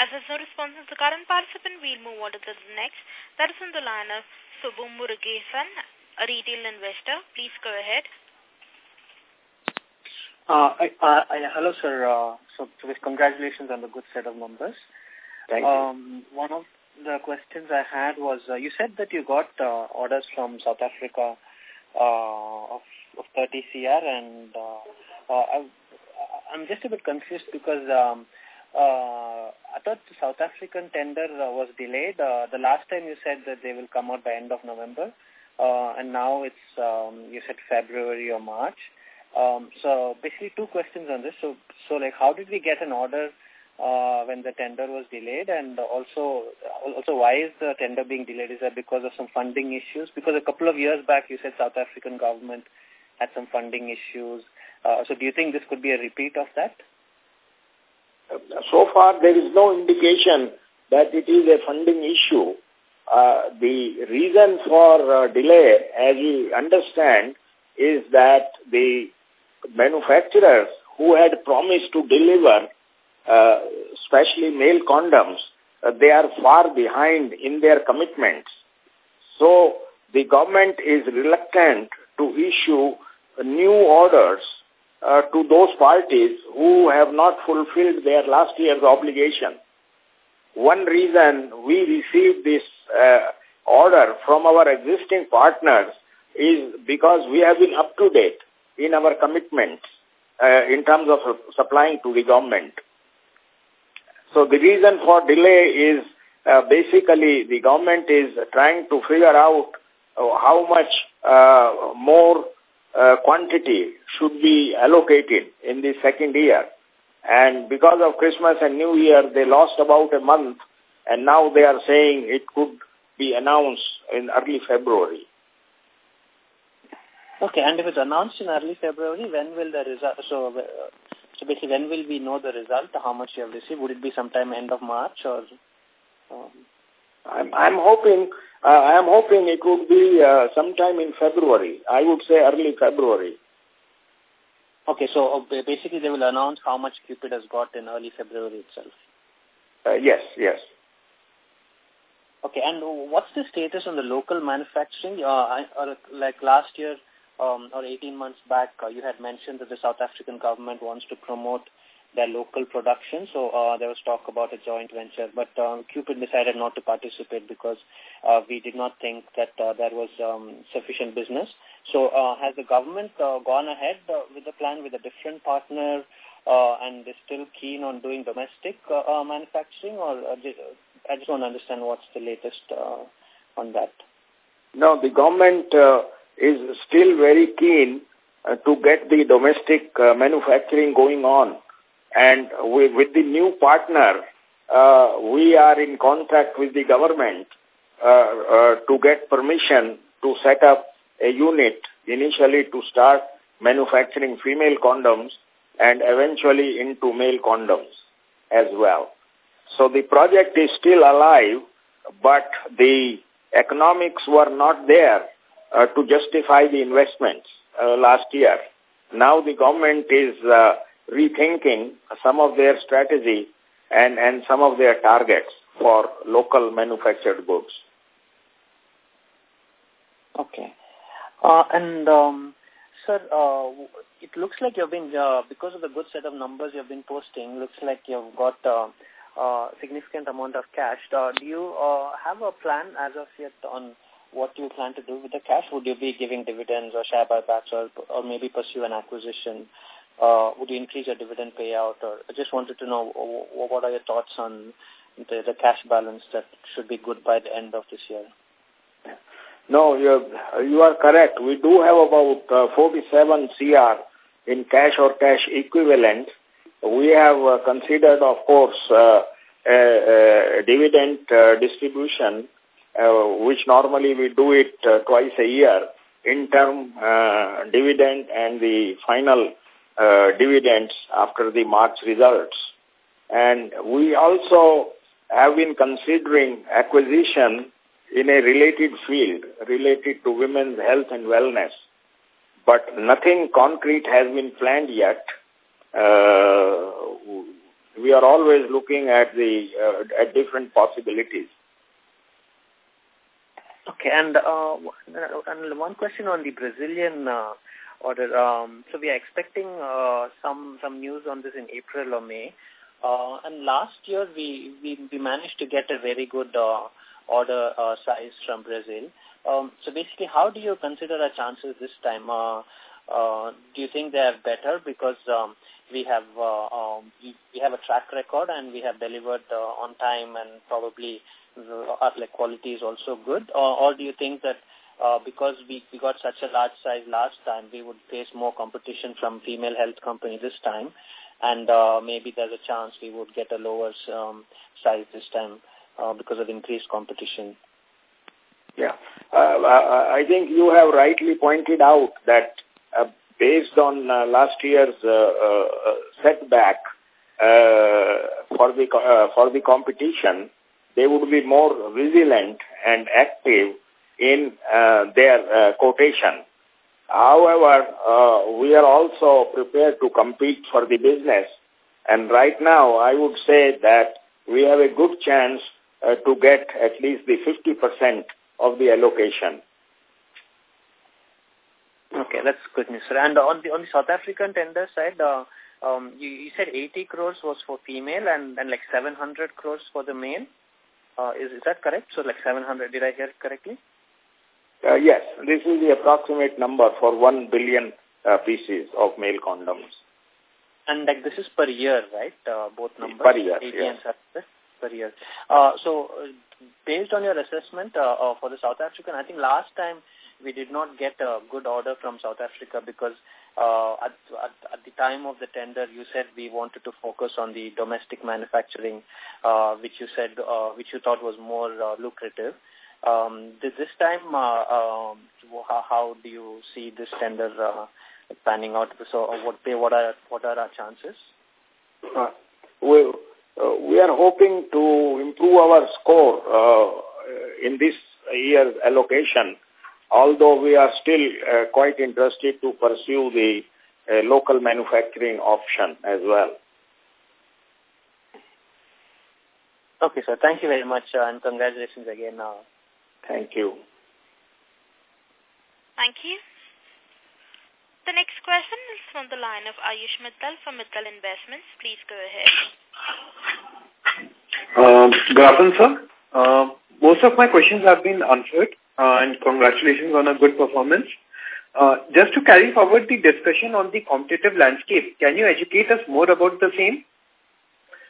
[SPEAKER 3] As there's no response from the current participant, we'll move on to the next. That is on the line of Subhu Murugesan, a retail investor. Please go ahead.
[SPEAKER 11] Uh, I, uh, I, hello, sir. Uh, so, congratulations on the good set of numbers.
[SPEAKER 2] Thank
[SPEAKER 11] um, you. One of the questions I had was, uh, you said that you got uh, orders from South Africa uh, of, of 30 CR, and uh, uh, I, I'm just a bit confused because um, uh, I thought the South African tender uh, was delayed. Uh, the last time you said that they will come out by end of November, uh, and now it's um, you said February or March. Um, so basically two questions on this. So, so like how did we get an order uh, when the tender was delayed and also, also why is the tender being delayed? Is that because of some funding issues? Because a couple of years back you said South African government had some funding issues. Uh, so do you think this could be a repeat of that?
[SPEAKER 2] So far there is no indication that it is a funding issue. Uh, the reason for uh, delay, as we understand, is that the manufacturers who had promised to deliver, uh, especially male condoms, uh, they are far behind in their commitments. So the government is reluctant to issue new orders uh, to those parties who have not fulfilled their last year's obligation. One reason we received this uh, order from our existing partners is because we have been up to date in our commitments uh, in terms of supplying to the government. So the reason for delay is uh, basically the government is trying to figure out how much uh, more uh, quantity should be allocated in the second year. And because of Christmas and New Year, they lost about a month, and now they are saying it could be announced in early February.
[SPEAKER 11] Okay, and if it's announced in early February, when will the result, so, uh, so basically when will we know the result, how much you have received? Would it be sometime end of March or? Um...
[SPEAKER 2] I'm, I'm hoping, uh, I'm hoping it would be uh, sometime in February. I would say early February.
[SPEAKER 11] Okay, so uh, basically they will announce how much Cupid has got in early February itself.
[SPEAKER 2] Uh, yes, yes.
[SPEAKER 11] Okay, and what's the status on the local manufacturing? Uh, I, or like last year, um, or 18 months back, uh, you had mentioned that the South African government wants to promote their local production. So uh, there was talk about a joint venture, but um, Cupid decided not to participate because uh, we did not think that uh, there was um, sufficient business. So uh, has the government uh, gone ahead uh, with the plan with a different partner uh, and is still keen on doing domestic uh, uh, manufacturing? Or uh, I just want to understand what's the latest uh, on that.
[SPEAKER 2] No, the government... Uh is still very keen uh, to get the domestic uh, manufacturing going on. And we, with the new partner, uh, we are in contact with the government uh, uh, to get permission to set up a unit initially to start manufacturing female condoms and eventually into male condoms as well. So the project is still alive, but the economics were not there uh, to justify the investments uh, last year. Now the government is uh, rethinking some of their strategy and, and some of their targets for local manufactured goods.
[SPEAKER 11] Okay. Uh, and, um, sir, uh, it looks like you've been, uh, because of the good set of numbers you've been posting, looks like you've got uh, uh, significant amount of cash. Uh, do you uh, have a plan as of yet on what you plan to do with the cash? Would you be giving dividends or share buybacks or, or maybe pursue an acquisition? Uh, would you increase your dividend payout? Or I just wanted to know what are your thoughts on the, the cash balance that should be good by the end of this year?
[SPEAKER 2] No, you you are correct. We do have about uh, 47 CR in cash or cash equivalent. We have uh, considered, of course, uh, a, a dividend uh, distribution, uh, which normally we do it uh, twice a year, interim dividend and the final uh, dividends after the March results. And we also have been considering acquisition in a related field related to women's health and wellness. But nothing concrete has been planned yet. Uh, we are always looking at the uh, at different possibilities.
[SPEAKER 11] Okay, and uh, and one question on the Brazilian uh, order. Um, so we are expecting uh, some some news on this in April or May. Uh, and last year we, we we managed to get a very good uh, order uh, size from Brazil. Um, so basically, how do you consider our chances this time? Uh, uh, do you think they are better because um, we have uh, um, we, we have a track record and we have delivered uh, on time and probably our like quality is also good, or, or do you think that uh, because we, we got such a large size last time, we would face more competition from female health company this time, and uh, maybe there's a chance we would get a lower um, size this time uh, because of increased competition.
[SPEAKER 2] Yeah, uh, I think you have rightly pointed out that uh, based on uh, last year's uh, uh, setback uh, for the uh, for the competition, they would be more vigilant and active in uh, their uh, quotation. However, uh, we are also prepared to compete for the business. And right now, I would say that we have a good chance to get at least the 50% of the allocation.
[SPEAKER 11] Okay, that's good news. And on the on the South African tender side, uh, um, you, you said 80 crores was for female and, and like 700 crores for the male. Uh, is, is that correct? So like 700, did I hear correctly?
[SPEAKER 2] Uh, yes, this is the approximate number for 1 billion uh, pieces of male condoms.
[SPEAKER 11] And like this is per year, right? Uh, both numbers?
[SPEAKER 2] Per year,
[SPEAKER 11] 80
[SPEAKER 2] yes.
[SPEAKER 11] and per year. Uh, so uh, based on your assessment uh, uh, for the South African, I think last time we did not get a good order from South Africa because uh, at, at, at the time of the tender, you said we wanted to focus on the domestic manufacturing, uh, which you said, uh, which you thought was more uh, lucrative. Um, this, this time, uh, um, how, how do you see this tender uh, panning out? So, what what are what are our chances?
[SPEAKER 2] Uh, we uh, we are hoping to improve our score uh, in this year's allocation. Although we are still uh, quite interested to pursue the uh, local manufacturing option as well.
[SPEAKER 11] Okay, sir. Thank you very much uh, and congratulations again. Uh,
[SPEAKER 2] Thank you.
[SPEAKER 3] Thank you. The next question is from the line of Ayush Mittal from Mittal Investments. Please go ahead.
[SPEAKER 12] Um, good afternoon, sir. Uh, most of my questions have been answered uh, and congratulations on a good performance. Uh, just to carry forward the discussion on the competitive landscape, can you educate us more about the same?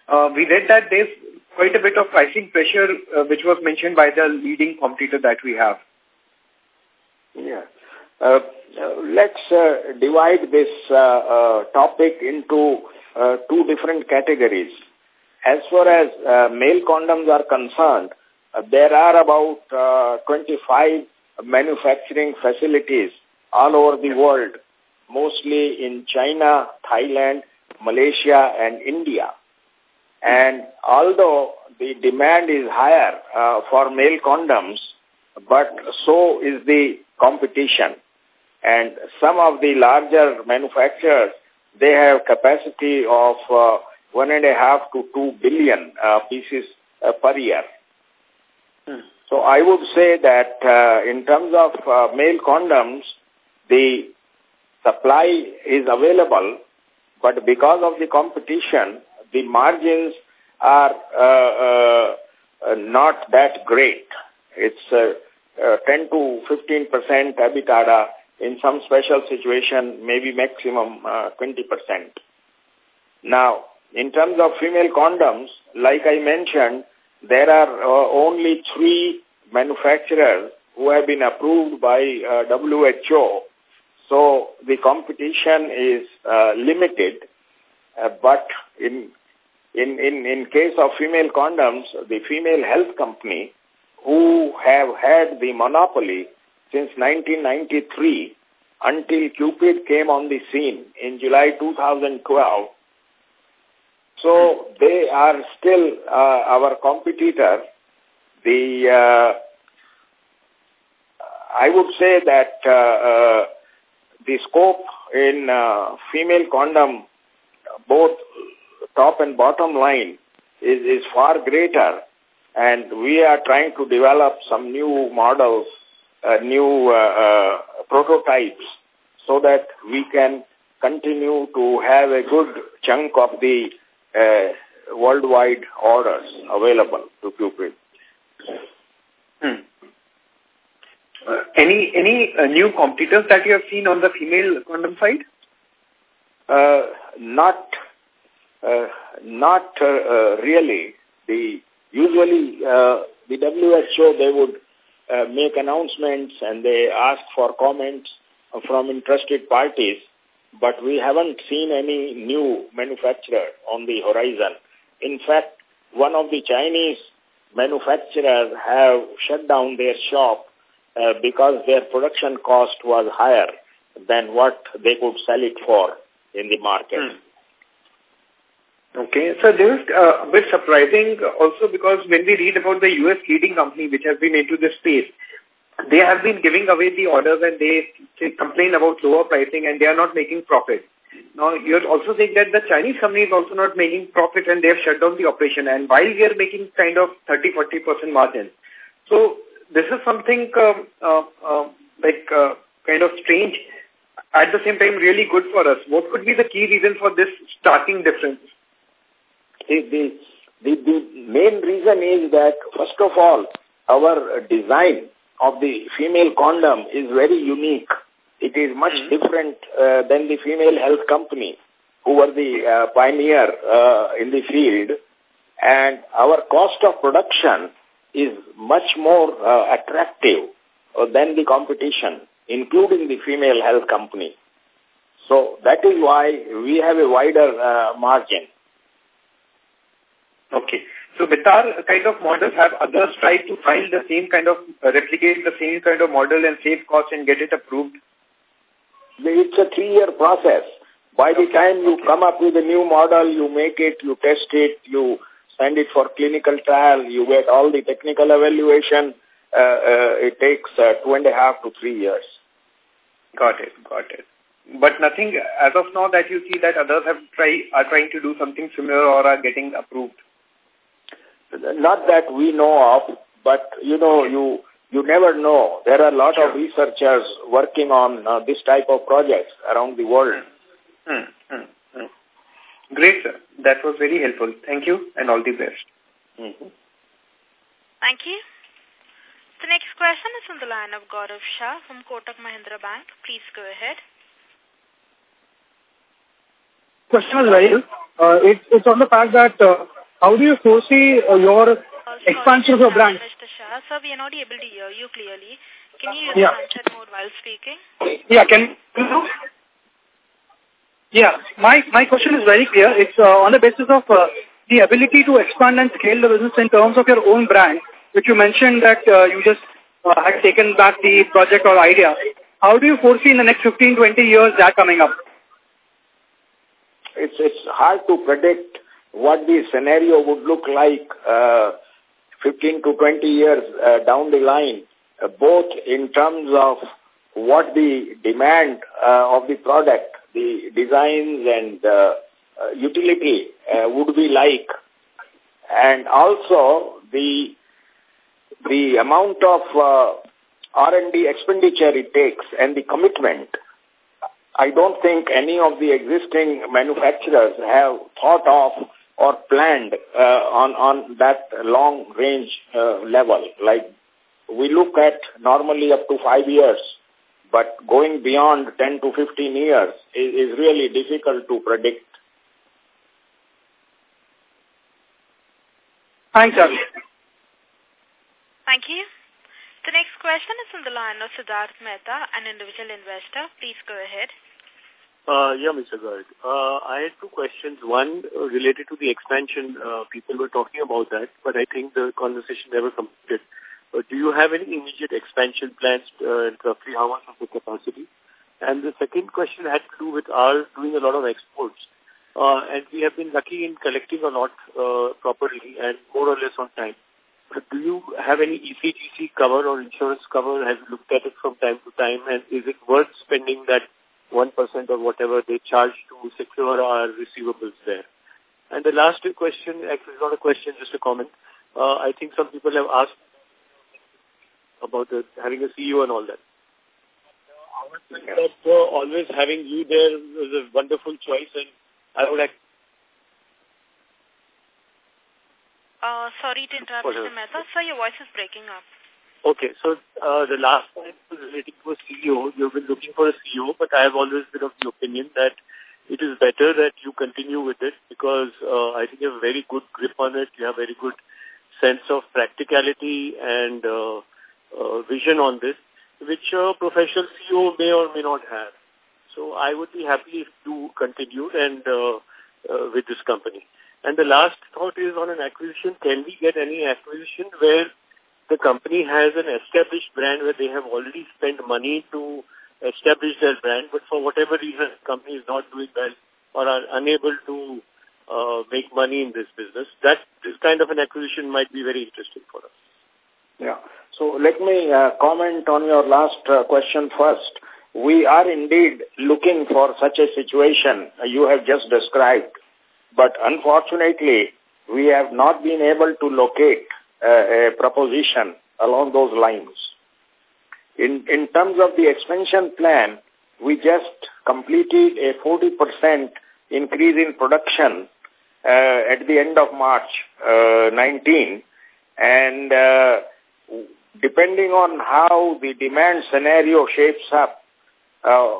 [SPEAKER 12] Uh, we read that there's quite a bit of pricing pressure, uh, which was mentioned by the leading competitor that we have.
[SPEAKER 2] Yeah. Uh, let's uh, divide this uh, uh, topic into uh, two different categories. As far as uh, male condoms are concerned, there are about uh, 25 manufacturing facilities all over the world, mostly in China, Thailand, Malaysia, and India. And although the demand is higher uh, for male condoms, but so is the competition. And some of the larger manufacturers, they have capacity of uh, one and a half to two billion uh, pieces uh, per year. Hmm. So I would say that uh, in terms of uh, male condoms, the supply is available, but because of the competition, the margins are uh, uh, not that great. It's uh, uh, 10 to 15 percent EBITDA in some special situation, maybe maximum 20 uh, percent. Now, in terms of female condoms, like I mentioned, there are uh, only three manufacturers who have been approved by WHO. So the competition is limited, but in, in, in, in case of female condoms, the female health company who have had the monopoly since 1993 until Cupid came on the scene in July 2012, so they are still uh, our competitor. The uh, I would say that uh, uh, the scope in uh, female condom, both top and bottom line, is, is far greater. And we are trying to develop some new models, uh, new uh, uh, prototypes, so that we can continue to have a good chunk of the uh, worldwide orders available to Cupid.
[SPEAKER 12] Hmm. Uh, any any uh, new competitors that you have seen on the female condom side?
[SPEAKER 2] Uh, not uh, not uh, uh, really. The usually uh, the WHO they would uh, make announcements and they ask for comments from interested parties but we haven't seen any new manufacturer on the horizon. In fact, one of the Chinese manufacturers have shut down their shop uh, because their production cost was higher than what they could sell it for in the market. Hmm.
[SPEAKER 12] Okay, so this is uh, a bit surprising also because when we read about the US leading company which has been into this space, they have been giving away the orders and they, they complain about lower pricing and they are not making profit. Now, you're also saying that the Chinese company is also not making profit and they have shut down the operation and while we are making kind of 30-40% margin. So, this is something um, uh, uh, like uh, kind of strange, at the same time really good for us. What could be the key reason for this starting difference?
[SPEAKER 2] The, the, the, the main reason is that, first of all, our design of the female condom is very unique. It is much mm -hmm. different uh, than the female health company who were the uh, pioneer uh, in the field. And our cost of production is much more uh, attractive uh, than the competition, including the female health company. So that is why we have a wider uh, margin.
[SPEAKER 12] Okay. So with our kind of models, have others tried to file the same kind of, uh, replicate the same kind of model and save costs and get it approved?
[SPEAKER 2] It's a three-year process. By the time you okay. come up with a new model, you make it, you test it, you send it for clinical trial, you get all the technical evaluation, uh, uh, it takes uh, two and a half to three years.
[SPEAKER 12] Got it, got it. But nothing, as of now, that you see that others have try, are trying to do something similar or are getting approved?
[SPEAKER 2] Not that we know of, but, you know, you you never know. There are a lot sure. of researchers working on uh, this type of projects around the world.
[SPEAKER 12] Hmm, hmm, hmm. Great, sir. That was very helpful. Thank you and all the best.
[SPEAKER 2] Mm -hmm.
[SPEAKER 3] Thank you. The next question is from the line of Gaurav Shah from Kotak Mahindra Bank. Please go ahead.
[SPEAKER 13] Question was very, uh, it, it's on the fact that uh, how do you foresee uh, your uh, expansion of your brand?
[SPEAKER 3] Mr. Shah, sir, we are not able to hear you clearly. Can you use yeah. handset mode while speaking?
[SPEAKER 13] Yeah, can you? Yeah, my, my question is very clear. It's uh, on the basis of uh, the ability to expand and scale the business in terms of your own brand, which you mentioned that uh, you just uh, had taken back the project or idea. How do you foresee in the next 15, 20 years that coming up?
[SPEAKER 2] It's, it's hard to predict what the scenario would look like uh, 15 to 20 years uh, down the line. uh, both in terms of what the demand uh, of the product, the designs and uh, uh, utility uh, would be like, and also the the amount of uh, R&D expenditure it takes and the commitment. I don't think any of the existing manufacturers have thought of or planned uh, on, on that long range uh, level. Like we look at normally up to five years, but going beyond 10 to 15 years is, is really difficult to predict.
[SPEAKER 13] Thanks, Avi.
[SPEAKER 3] Thank you. The next question is from the line of Siddharth Mehta, an individual investor. Please go ahead.
[SPEAKER 5] Uh, yeah, Mr. Garg. Uh, I had two questions. One uh, related to the expansion. Uh, people were talking about that, but I think the conversation never completed. Uh, do you have any immediate expansion plans, uh, and roughly how much of the capacity? And the second question had to do with our doing a lot of exports. Uh, and we have been lucky in collecting a lot uh, properly and more or less on time. But do you have any ECGC cover or insurance cover? Have you looked at it from time to time? And is it worth spending that 1% or whatever they charge to secure our receivables there? And the last question, actually not a question, just a comment. Uh, I think some people have asked about the, having a CEO and all that. I would that uh, always having you there was a wonderful choice and I would like
[SPEAKER 3] Uh, sorry to interrupt, Mr. Mehta. Sir, your voice is breaking up.
[SPEAKER 5] Okay, so uh, the last point to a CEO. You've been looking for a CEO, but I have always been of the opinion that it is better that you continue with it because uh, I think you have a very good grip on it. You have a very good sense of practicality and uh, uh, vision on this, which a professional CEO may or may not have. So I would be happy if you continued and uh, uh, with this company. And the last thought is on an acquisition. Can we get any acquisition where the company has an established brand where they have already spent money to establish their brand, but for whatever reason, the company is not doing well or are unable to uh, make money in this business? That this kind of an acquisition might be very interesting for us.
[SPEAKER 2] Yeah. So let me uh, comment on your last uh, question first. We are indeed looking for such a situation you have just described. But unfortunately, we have not been able to locate uh, a proposition along those lines. In, in terms of the expansion plan, we just completed a 40% increase in production uh, at the end of March uh, 19. And uh, depending on how the demand scenario shapes up, uh,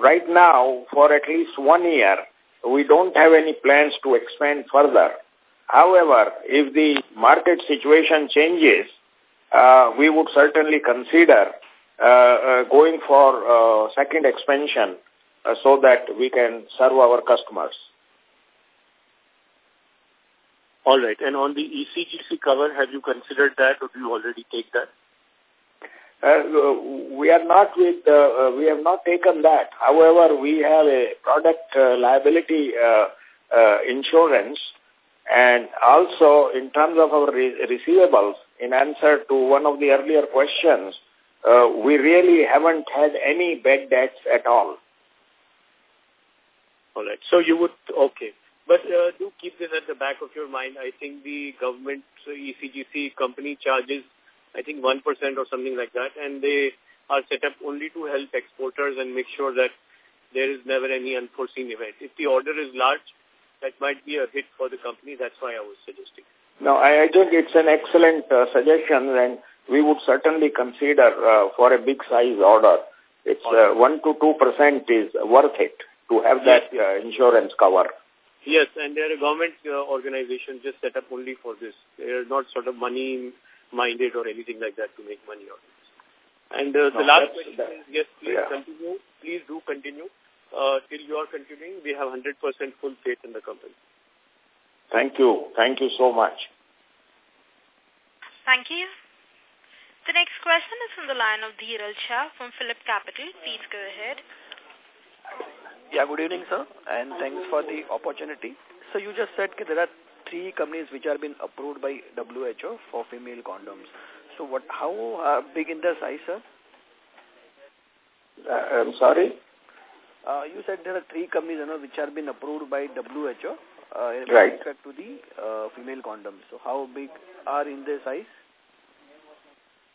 [SPEAKER 2] right now, for at least one year, we don't have any plans to expand further. However, if the market situation changes, uh, we would certainly consider uh, uh, going for uh, second expansion uh, so that we can serve our customers.
[SPEAKER 5] All right. And on the ECGC cover, have you considered that or do you already take that?
[SPEAKER 2] Uh, we are not with, uh, uh, we have not taken that. However, we have a product uh, liability uh, uh, insurance and also in terms of our re receivables, in answer to one of the earlier questions, uh, we really haven't had any bad debts at all.
[SPEAKER 5] All right. So you would, okay. But uh, do keep this at the back of your mind. I think the government ECGC company charges, I think 1% or something like that, and they are set up only to help exporters and make sure that there is never any unforeseen event. If the order is large, that might be a hit for the company. That's why I was suggesting.
[SPEAKER 2] No, I, I think it's an excellent uh, suggestion, and we would certainly consider uh, for a big size order. It's uh, 1 to 2% is worth it to have that uh, insurance cover.
[SPEAKER 5] Yes, and they're a government uh, organization just set up only for this. They're not sort of money-minded or anything like that to make money out of this. And uh, the last question
[SPEAKER 2] that-
[SPEAKER 5] is, yes, please
[SPEAKER 2] yeah.
[SPEAKER 5] continue. Please do continue. Uh, till you are continuing, we have 100% full faith in the company.
[SPEAKER 2] Thank you. Thank you so much.
[SPEAKER 3] Thank you. The next question is from the line of Dhiral Shah from Phillip Capital. Please go ahead.
[SPEAKER 14] Yeah, good evening, sir, and thanks for the opportunity. So you just said that there are three companies which are being approved by WHO for female condoms. So so what? How uh, big in the size, sir?
[SPEAKER 2] Uh, I'm sorry?
[SPEAKER 14] Uh, you said there are three companies you know, which have been approved by WHO uh,
[SPEAKER 2] right.
[SPEAKER 14] respect to the uh, female condoms. So how big are in their size?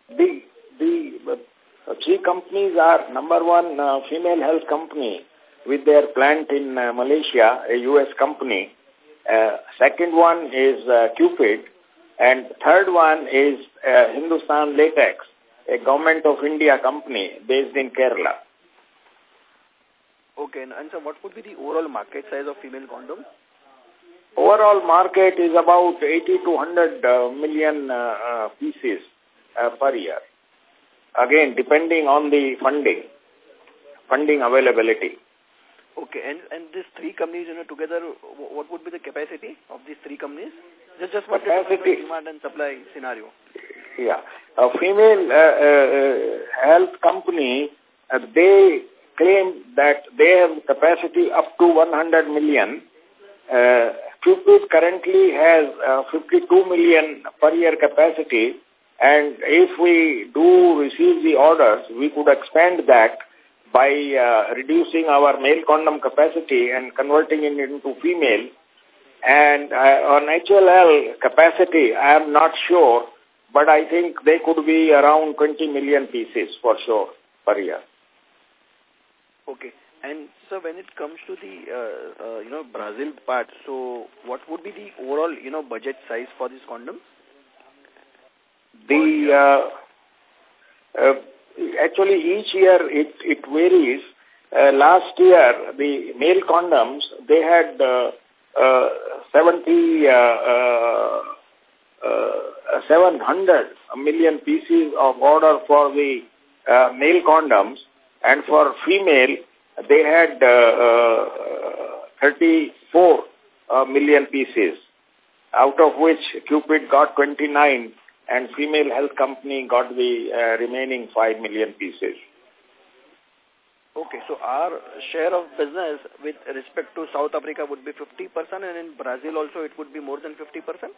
[SPEAKER 2] The, the uh, three companies are number one uh, female health company with their plant in uh, Malaysia, a U.S. company. Uh, second one is uh, Cupid. And third one is uh, Hindustan Latex, a government of India company based in Kerala.
[SPEAKER 14] Okay, and, and so what would be the overall market size of female condoms?
[SPEAKER 2] Overall market is about 80 to 100 uh, million uh, uh, pieces uh, per year. Again, depending on the funding, funding availability.
[SPEAKER 14] Okay, and, and these three companies, you know, together, what would be the capacity of these three companies? Just, just what
[SPEAKER 2] capacity.
[SPEAKER 14] demand and supply scenario?
[SPEAKER 2] Yeah. A female uh, uh, health company, uh, they claim that they have capacity up to 100 million. Uh, currently has uh, 52 million per year capacity and if we do receive the orders, we could expand that by uh, reducing our male condom capacity and converting it into female. And uh, on HLL capacity, I am not sure, but I think they could be around 20 million pieces for sure per year.
[SPEAKER 14] Okay. And so when it comes to the, uh, uh, you know, Brazil part, so what would be the overall, you know, budget size for this condom?
[SPEAKER 2] The, uh, uh, actually each year it, it varies. Uh, last year, the male condoms, they had uh, uh, 70, uh, uh, uh, 700 million pieces of order for the uh, male condoms and for female, they had uh, uh, 34 uh, million pieces, out of which Cupid got 29 and female health company got the uh, remaining 5 million pieces.
[SPEAKER 14] Okay, so our share of business with respect to South Africa would be 50% and in Brazil also it would be more than 50%?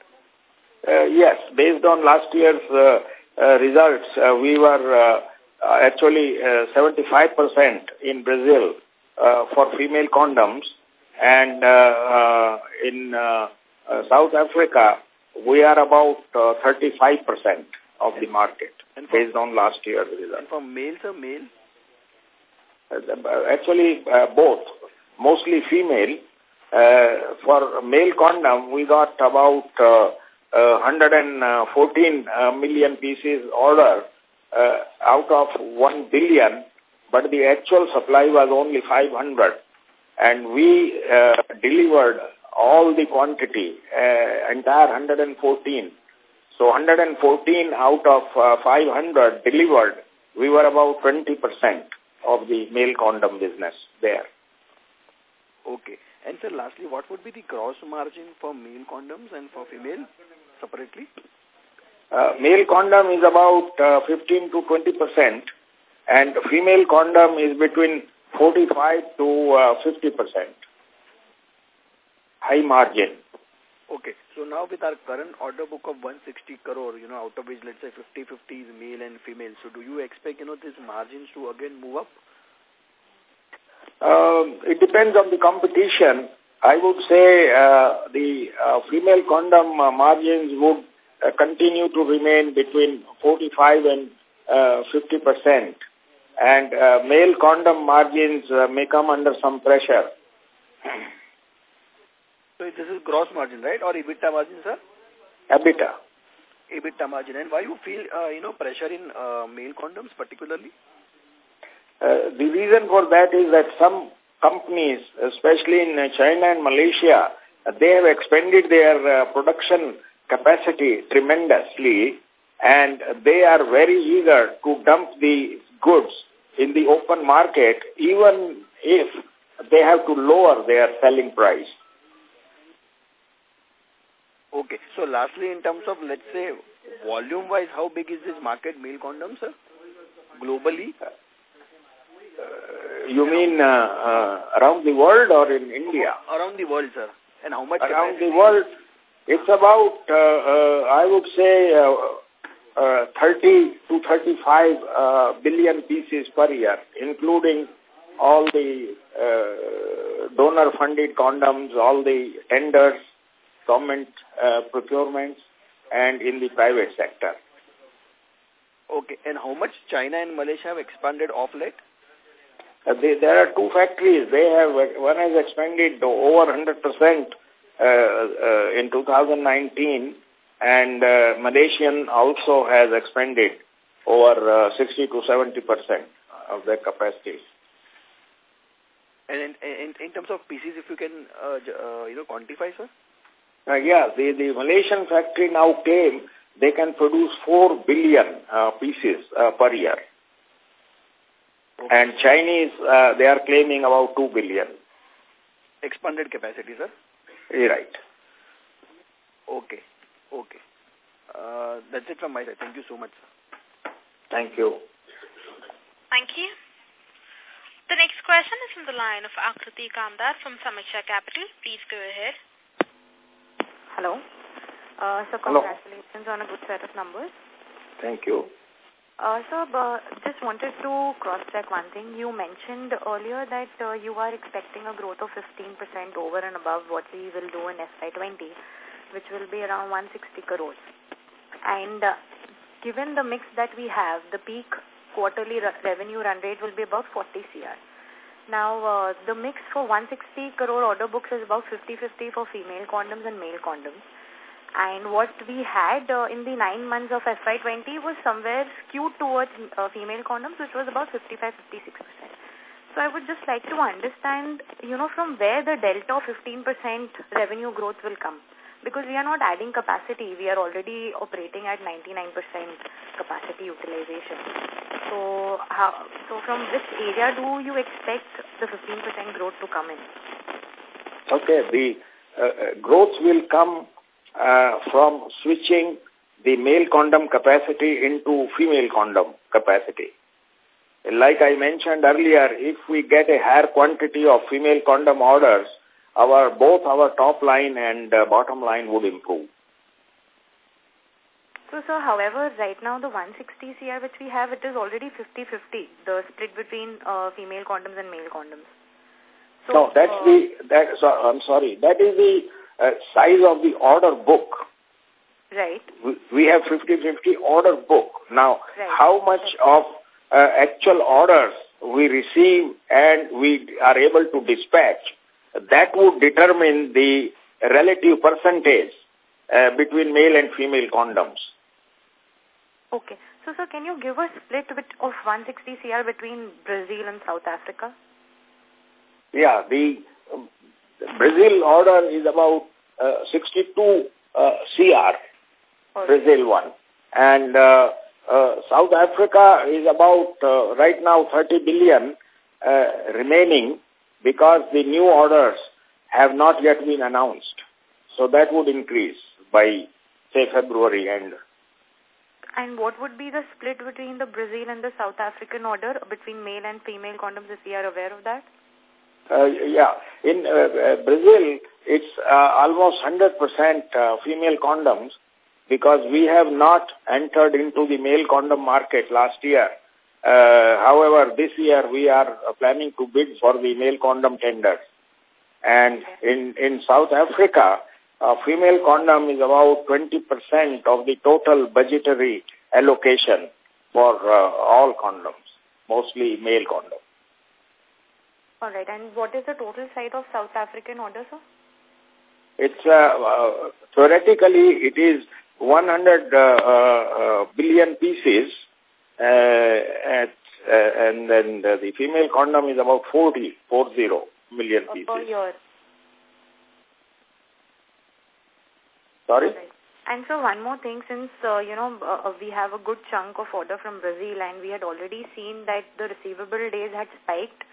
[SPEAKER 2] Uh, yes, based on last year's uh, uh, results, uh, we were uh, actually 75% uh, in Brazil uh, for female condoms and uh, in South Africa, we are about 35% of the market and based on last year's results.
[SPEAKER 14] And for males or male?
[SPEAKER 2] Actually, both, mostly female. for male condom, we got about uh, 114 uh, million pieces order uh, out of 1 billion, but the actual supply was only 500. And we uh, delivered all the quantity, uh, entire 114. So 114 out of uh, 500 delivered, we were about 20% of the male condom business there.
[SPEAKER 14] Okay. And sir, lastly, what would be the gross margin for male condoms and for female separately?
[SPEAKER 2] Uh, male condom is about uh, 15 to 20 percent and female condom is between 45 to uh, 50 percent. High margin.
[SPEAKER 14] Okay. So now with our current order book of 160 crore, you know, out of which let's say 50-50 is male and female. So do you expect, you know, these margins to again move up?
[SPEAKER 2] Um, it depends on the competition. I would say uh, the uh, female condom uh, margins would uh, continue to remain between 45 and uh, 50 percent. And uh, male condom margins uh, may come under some pressure.
[SPEAKER 14] So this is gross margin, right? Or EBITDA margin, sir?
[SPEAKER 2] EBITDA.
[SPEAKER 14] EBITDA margin. And why you feel, uh, you know, pressure in uh, male condoms particularly?
[SPEAKER 2] Uh, the reason for that is that some companies, especially in China and Malaysia, they have expanded their uh, production capacity tremendously and they are very eager to dump the goods in the open market even if they have to lower their selling price.
[SPEAKER 14] Okay. So lastly, in terms of, let's say, volume-wise, how big is this market, male condoms, sir? Globally?
[SPEAKER 2] Uh, you mean uh, uh, around the world or in India?
[SPEAKER 14] Around the world, sir. And how much
[SPEAKER 2] Around the world, it's about, uh, uh, I would say, uh, uh, 30 to 35 uh, billion pieces per year, including all the uh, donor-funded condoms, all the tenders, government uh, procurements, and in the private sector.
[SPEAKER 14] Okay, and how much China and Malaysia have expanded off late?
[SPEAKER 2] Uh, they, there are two factories. They have one has expanded over 100 percent uh, uh, in 2019, and uh, Malaysian also has expanded over uh, 60 to 70 percent of their capacity.
[SPEAKER 14] And in, in, in terms of pieces, if you can, uh, uh, you know, quantify, sir?
[SPEAKER 2] Uh, yeah, the, the Malaysian factory now came, they can produce 4 billion uh, pieces uh, per year. Okay. And Chinese, uh, they are claiming about 2 billion.
[SPEAKER 14] Expanded capacity, sir?
[SPEAKER 2] Right.
[SPEAKER 14] Okay. Okay. Uh, that's it from my side. Thank you so much, sir.
[SPEAKER 2] Thank you.
[SPEAKER 3] Thank you. The next question is from the line of Akriti Kamdar from Samiksha Capital. Please go ahead.
[SPEAKER 15] Hello. Uh, so congratulations Hello. on a good set of numbers.
[SPEAKER 2] Thank you.
[SPEAKER 15] Uh, so, uh, just wanted to cross-check one thing. You mentioned earlier that uh, you are expecting a growth of 15% over and above what we will do in FY20, which will be around 160 crores. And uh, given the mix that we have, the peak quarterly revenue run rate will be about 40 CR. Now, uh, the mix for 160 crore order books is about 50-50 for female condoms and male condoms. And what we had uh, in the nine months of FY20 was somewhere skewed towards uh, female condoms, which was about 55-56%. So I would just like to understand, you know, from where the delta of 15% revenue growth will come because we are not adding capacity. We are already operating at 99% capacity utilization. So, how, so from which area do you expect the 15% growth to come in?
[SPEAKER 2] Okay, the uh, uh, growth will come uh, from switching the male condom capacity into female condom capacity. Like I mentioned earlier, if we get a higher quantity of female condom orders, our both our top line and uh, bottom line would improve.
[SPEAKER 15] So, sir, however, right now the 160 CR which we have, it is already 50-50, the split between uh, female condoms and male condoms.
[SPEAKER 2] So, no, that's uh, the, that, so, I'm sorry, that is the uh, size of the order book.
[SPEAKER 15] Right.
[SPEAKER 2] We, have 50-50 order book. Now, right. how much of uh, actual orders we receive and we are able to dispatch that would determine the relative percentage uh, between male and female condoms.
[SPEAKER 15] Okay. So, sir, can you give a split of 160 CR between Brazil and South Africa?
[SPEAKER 2] Yeah, the Brazil order is about uh, 62 uh, CR, okay. Brazil one. And uh, uh, South Africa is about, uh, right now, 30 billion uh, remaining because the new orders have not yet been announced. So that would increase by, say, February end.
[SPEAKER 15] And what would be the split between the Brazil and the South African order between male and female condoms if we are aware of that?
[SPEAKER 2] Uh, yeah. In uh, uh, Brazil, it's uh, almost 100% uh, female condoms because we have not entered into the male condom market last year. Uh, however, this year we are planning to bid for the male condom tenders. And in, in South Africa, female condom is about 20% of the total budgetary allocation for all condoms, mostly male condoms.
[SPEAKER 15] All right. And what is the total size of South African order, sir?
[SPEAKER 2] It's, uh, uh, theoretically, it is 100 uh, uh, billion pieces uh, at, uh, and then the, the, female condom is about 40, 40 million pieces.
[SPEAKER 15] Per year.
[SPEAKER 2] Sorry?
[SPEAKER 15] And so one more thing, since, uh, you know, uh, we have a good chunk of order from Brazil and we had already seen that the receivable days had spiked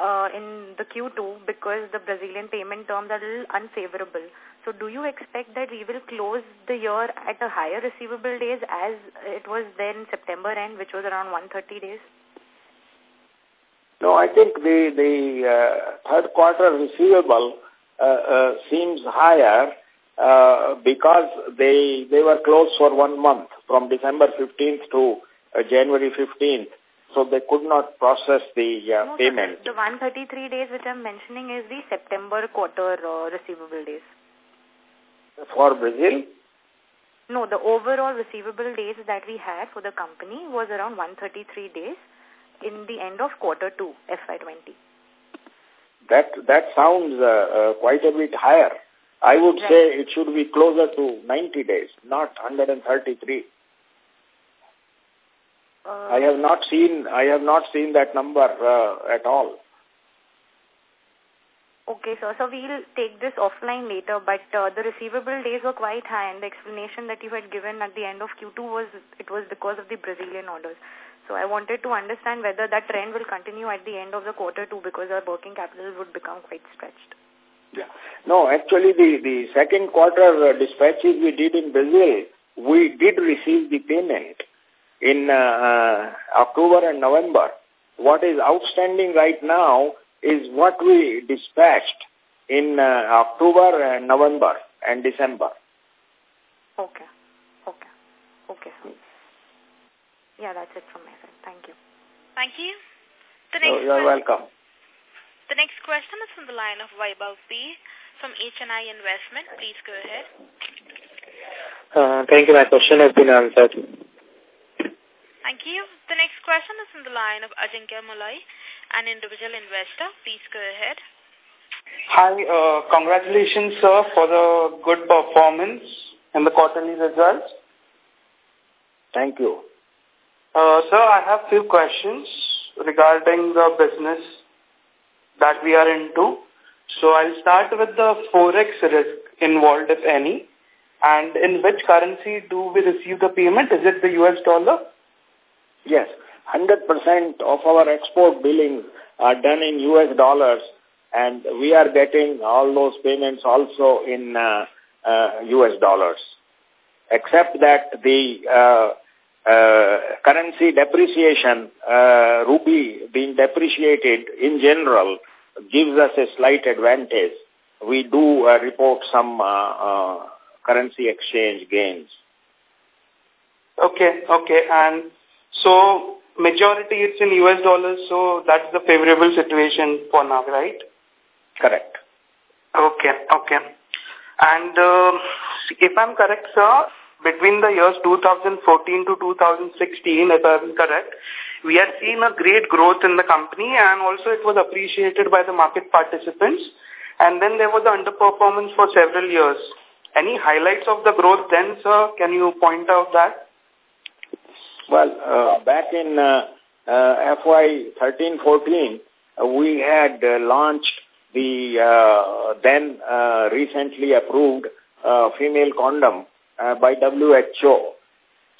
[SPEAKER 15] uh, in the Q2 because the Brazilian payment terms are a little unfavorable. So do you expect that we will close the year at a higher receivable days as it was then September end, which was around 130 days?
[SPEAKER 2] No, I think the, the uh, third quarter receivable uh, uh, seems higher uh, because they they were closed for one month from December 15th to uh, January 15th. So they could not process the uh,
[SPEAKER 15] no,
[SPEAKER 2] payment.
[SPEAKER 15] The 133 days which I'm mentioning is the September quarter uh, receivable days.
[SPEAKER 2] For Brazil?
[SPEAKER 15] No, the overall receivable days that we had for the company was around 133 days in the end of quarter 2, FY20.
[SPEAKER 2] That, that sounds uh, uh, quite a bit higher. I would
[SPEAKER 15] right.
[SPEAKER 2] say it should be closer to 90 days, not 133.
[SPEAKER 15] Uh,
[SPEAKER 2] I have not seen I have not seen that number uh, at all.
[SPEAKER 15] Okay, sir. So we'll take this offline later, but uh, the receivable days were quite high, and the explanation that you had given at the end of Q2 was it was because of the Brazilian orders. So I wanted to understand whether that trend will continue at the end of the quarter too, because our working capital would become quite stretched.
[SPEAKER 2] Yeah. No, actually the, the second quarter uh, dispatches we did in Brazil, we did receive the payment in uh, uh, October and November. What is outstanding right now is what we dispatched in uh, October and November and December.
[SPEAKER 15] Okay. Okay. Okay, sir. Yeah, that's it from my side. Thank you.
[SPEAKER 3] Thank you. The next Oh,
[SPEAKER 2] you're
[SPEAKER 3] question,
[SPEAKER 2] welcome.
[SPEAKER 3] The next question is from the line of Vaibhav P. from HNI Investment. Please go ahead.
[SPEAKER 6] Uh, thank you. My question has been answered.
[SPEAKER 3] Thank you. The next question is from the line of Ajinkya Mulai, an individual investor. Please go ahead.
[SPEAKER 16] Hi, uh, congratulations, sir, for the good performance in the quarterly results.
[SPEAKER 2] Thank you.
[SPEAKER 16] Uh, sir, I have few questions regarding the business that we are into. So I'll start with the forex risk involved, if any. And in which currency do we receive the payment? Is it the US dollar?
[SPEAKER 2] Yes, 100% of our export billings are done in US dollars and we are getting all those payments also in uh, uh, US dollars. Except that the uh, uh, currency depreciation, uh, rupee being depreciated in general gives us a slight advantage. We do uh, report some uh, uh, currency exchange gains.
[SPEAKER 16] Okay, okay. And so majority it's in US dollars, so that's the favorable situation for now, right?
[SPEAKER 2] Correct.
[SPEAKER 16] Okay, okay. And uh, if I'm correct, sir, between the years 2014 to 2016, if I'm correct, we have seen a great growth in the company and also it was appreciated by the market participants. And then there was the underperformance for several years. Any highlights of the growth then, sir? Can you point out that?
[SPEAKER 2] Well, uh, back in uh, uh, FY 13-14, uh, we had launched the then recently approved female condom by WHO.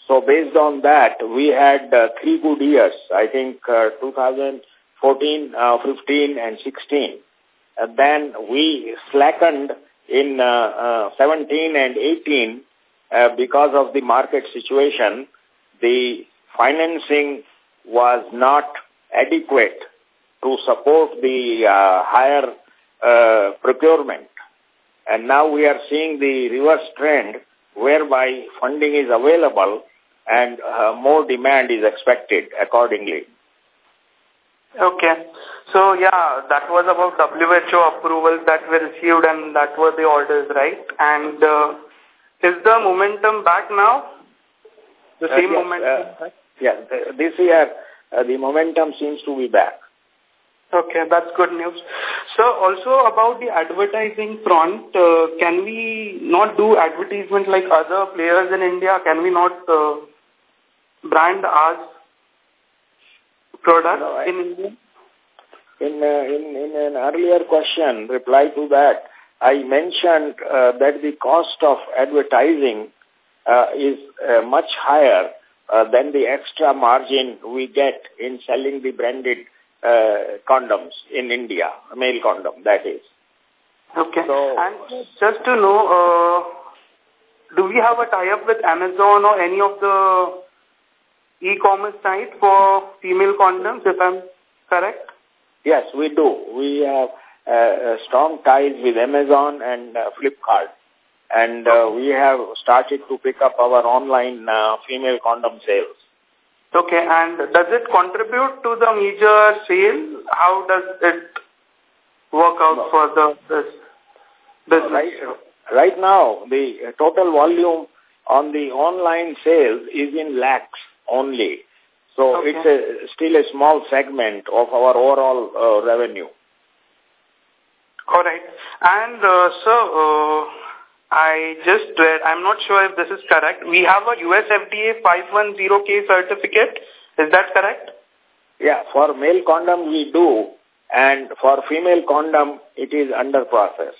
[SPEAKER 2] So based on that, we had three good years, I think uh, 2014, uh, 15 and 16. And then we slackened in uh, uh, 17 and 18 uh, because of the market situation. The financing was not adequate to support the uh, higher uh, procurement. And now we are seeing the reverse trend whereby funding is available and uh, more demand is expected accordingly.
[SPEAKER 16] Okay. So, yeah, that was about WHO approvals that we received and that were the orders, right? And uh, is the momentum back now? The
[SPEAKER 2] Uh,
[SPEAKER 16] same
[SPEAKER 2] yes,
[SPEAKER 16] momentum?
[SPEAKER 2] uh, yeah, th this year uh, the momentum seems to be back.
[SPEAKER 16] Okay, that's good news. So also about the advertising front, uh, can we not do advertisement like other players in India? Can we not uh, brand our product
[SPEAKER 2] No, I-
[SPEAKER 16] in India?
[SPEAKER 2] In, uh, in, in an earlier question, reply to that, I mentioned uh, that the cost of advertising uh, is uh, much higher uh, than the extra margin we get in selling the branded uh, condoms in India, male condom, that is.
[SPEAKER 16] Okay.
[SPEAKER 2] So-
[SPEAKER 16] and just to know, uh, do we have a tie-up with Amazon or any of the e-commerce site for female condoms, if I'm correct?
[SPEAKER 2] Yes, we do. We have uh, strong ties with Amazon and uh, Flipkart. And uh, we have started to pick up our online uh, female condom sales.
[SPEAKER 17] Okay, and does it contribute to the major sale? How does it work out no. for the this business?
[SPEAKER 2] Right, right now, the total volume on the online sales is in lakhs only. So okay. it's a, still a small segment of our overall uh, revenue.
[SPEAKER 17] All right. And, uh, sir, uh, I just read, I'm not sure if this is correct. We have a US FDA 510K certificate. Is that correct?
[SPEAKER 2] Yeah, for male condom we do, and for female condom it is under process.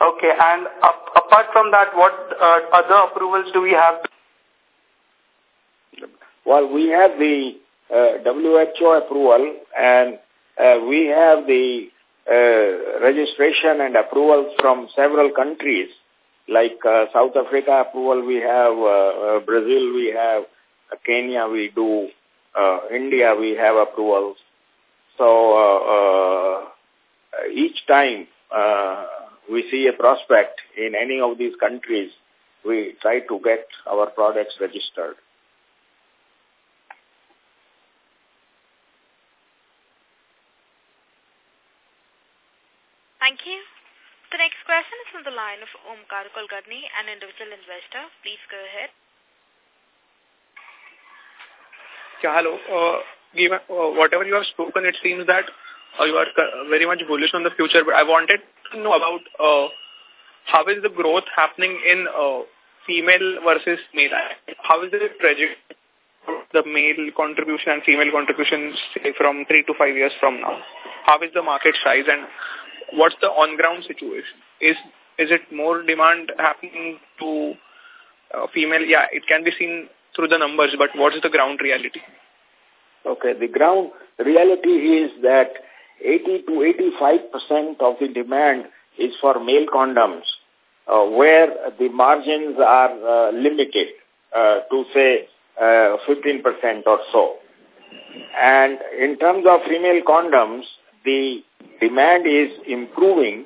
[SPEAKER 17] Okay, and up, apart from that, what uh, other approvals do we have?
[SPEAKER 2] Well, we have the uh, WHO approval and uh, we have the uh, registration and approvals from several countries like uh, South Africa approval we have, uh, uh, Brazil we have, uh, Kenya we do, uh, India we have approvals. So uh, each time we see a prospect in any of these countries, we try to get our products registered.
[SPEAKER 3] Thank you. The next question is from the line of Omkar Kulkarni, an individual investor. Please go ahead.
[SPEAKER 7] Yeah, hello. Uh, uh, whatever you have spoken, it seems that uh, you are very much bullish on the future. But I wanted to know about uh, how is the growth happening in uh, female versus male? How is the trajectory the male contribution and female contribution say from three to five years from now? How is the market size and what's the on-ground situation? Is is it more demand happening to uh, female? Yeah, it can be seen through the numbers, but what is the ground reality?
[SPEAKER 2] Okay, the ground reality is that 80 to 85% of the demand is for male condoms, uh, where the margins are uh, limited uh, to say 15% uh, or so. And in terms of female condoms, the demand is improving,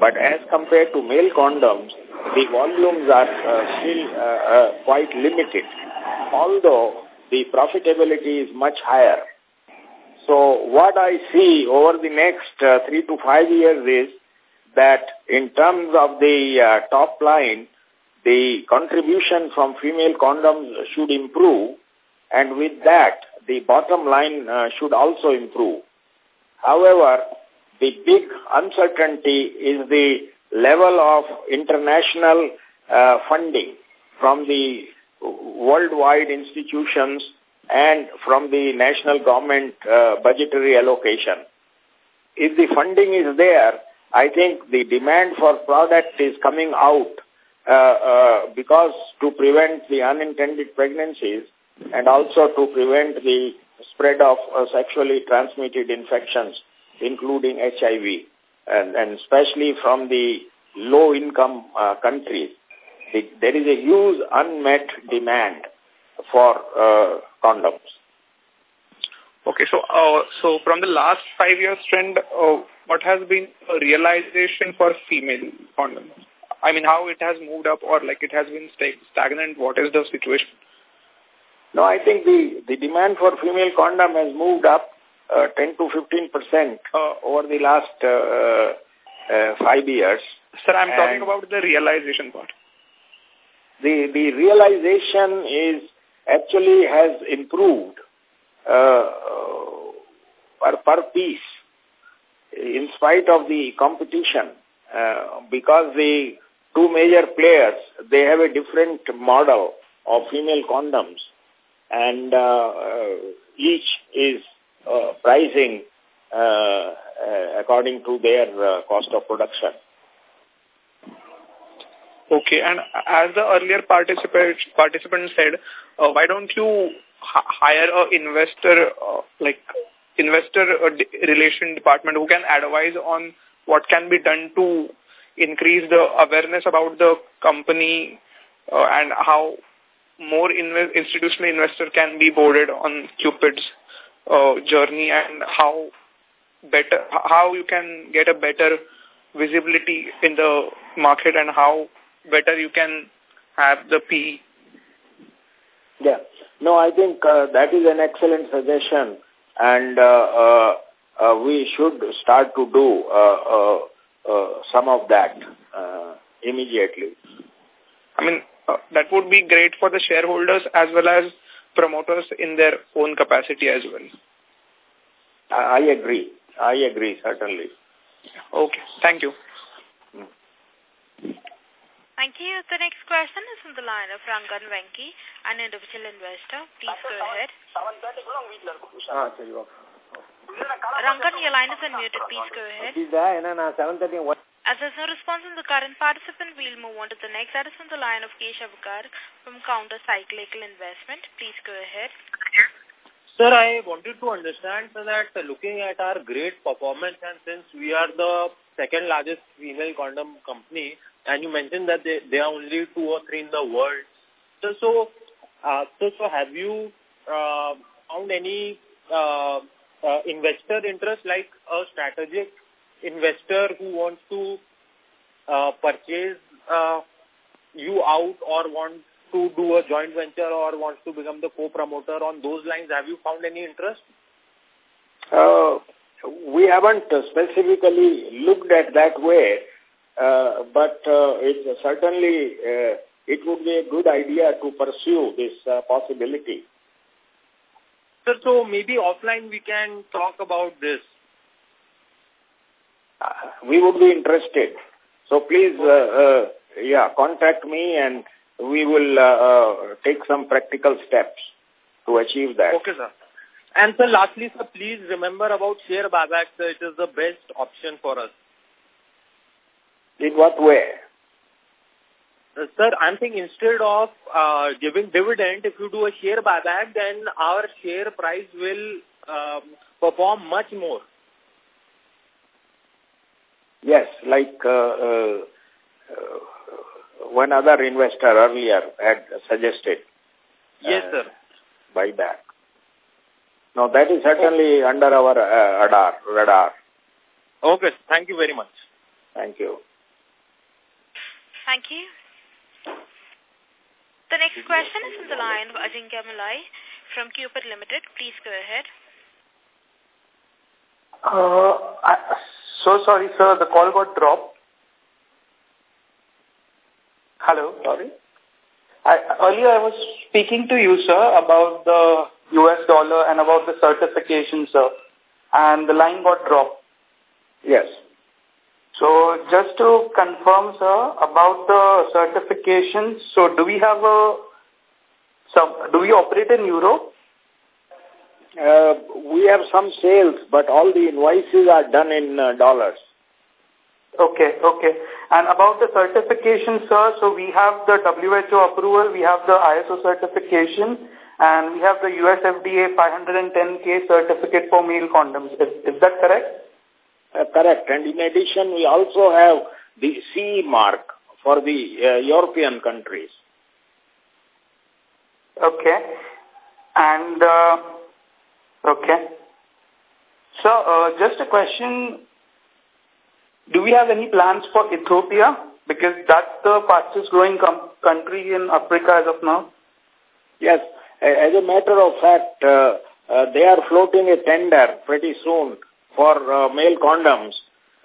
[SPEAKER 2] but as compared to male condoms, the volumes are uh, still uh, uh, quite limited, although the profitability is much higher. So what I see over the next uh, three to five years is that in terms of the uh, top line, the contribution from female condoms should improve, and with that, the bottom line uh, should also improve. However, the big uncertainty is the level of international uh, funding from the worldwide institutions and from the national government uh, budgetary allocation. If the funding is there, I think the demand for product is coming out uh, uh, because to prevent the unintended pregnancies and also to prevent the spread of uh, sexually transmitted infections, including HIV, and, and especially from the low-income uh, countries. The, there is a huge unmet demand for uh, condoms.
[SPEAKER 7] Okay, so uh, so from the last five years trend, uh, what has been a realization for female condoms? I mean, how it has moved up or like it has been stagnant? What is the situation?
[SPEAKER 2] No, I think the, the demand for female condom has moved up uh, 10 to 15 percent uh, over the last uh, uh, five years.
[SPEAKER 7] Sir, I'm and talking about the realization part.
[SPEAKER 2] The, the realization is actually has improved uh, per, per piece in spite of the competition uh, because the two major players, they have a different model of female condoms and uh, uh, each is uh, pricing according to their cost of production.
[SPEAKER 7] Okay, and as the earlier participant participant said, why don't you hire a investor like investor relation department who can advise on what can be done to increase the awareness about the company uh, and how more inv institutional investor can be boarded on Cupid's uh, journey and how better how you can get a better visibility in the market and how better you can have the P.
[SPEAKER 2] Yeah. No, I think uh, that is an excellent suggestion and uh, uh, uh, we should start to do uh, uh, uh, some of that uh, immediately.
[SPEAKER 7] I mean, uh, that would be great for the shareholders as well as promoters in their own capacity as well.
[SPEAKER 2] I agree. I agree, certainly.
[SPEAKER 7] Okay. Thank you.
[SPEAKER 3] Thank you. The next question is from the line of Rangan Venki, an individual investor. Please go ahead. Rangan, your line is unmuted. Please go ahead. As there's no response from the current participant, we'll move on to the next. That is from the line of Keshav Garg from Counter Cyclical Investment. Please go ahead.
[SPEAKER 8] Sir, I wanted to understand so that looking at our great performance and since we are the second largest female condom company and you mentioned that they, they are only two or three in the world. So, so, uh, so, so have you uh, found any uh, uh, investor interest like a strategic investor who wants to uh, purchase uh, you out or want to do a joint venture or wants to become the co-promoter on those lines? Have you found any interest?
[SPEAKER 2] Uh, we haven't specifically looked at that way, uh, but uh, it certainly uh, it would be a good idea to pursue this uh, possibility.
[SPEAKER 8] So, so maybe offline we can talk about this.
[SPEAKER 2] Uh, we would be interested. So please, uh, uh, yeah, contact me and we will uh, uh, take some practical steps to achieve that.
[SPEAKER 8] Okay, sir. And sir, lastly, sir, please remember about share buyback. Sir, it is the best option for us.
[SPEAKER 2] In what way?
[SPEAKER 8] Uh, sir, I'm thinking instead of uh, giving dividend, if you do a share buyback, then our share price will um, perform much more.
[SPEAKER 2] Yes, like uh, uh, uh, one other investor earlier had suggested.
[SPEAKER 8] Yes, sir.
[SPEAKER 2] Buyback. No, that is certainly under our uh, radar. radar.
[SPEAKER 8] Okay, thank you very much.
[SPEAKER 2] Thank you.
[SPEAKER 3] Thank you. The next question is from the line of Ajinkya Malai from Cupid Limited. Please go ahead.
[SPEAKER 16] Uh, I, so sorry, sir. The call got dropped. Hello.
[SPEAKER 2] Sorry.
[SPEAKER 16] I, earlier I was speaking to you, sir, about the US dollar and about the certification, sir. And the line got dropped.
[SPEAKER 2] Yes.
[SPEAKER 16] So just to confirm, sir, about the certification, so do we have a, some, do we operate in Europe?
[SPEAKER 2] Uh, we have some sales, but all the invoices are done in uh, dollars.
[SPEAKER 16] Okay, okay. And about the certification, sir, so we have the WHO approval, we have the ISO certification, and we have the US FDA 510K certificate for male condoms. Is, is that correct?
[SPEAKER 2] Uh, correct. And in addition, we also have the CE mark for the uh, European countries.
[SPEAKER 16] Okay. And, uh, okay. So, uh, just a question. Do we have any plans for Ethiopia? Because that's the fastest growing country in Africa as of now.
[SPEAKER 2] Yes. As a matter of fact, uh, uh, they are floating a tender pretty soon for uh, male condoms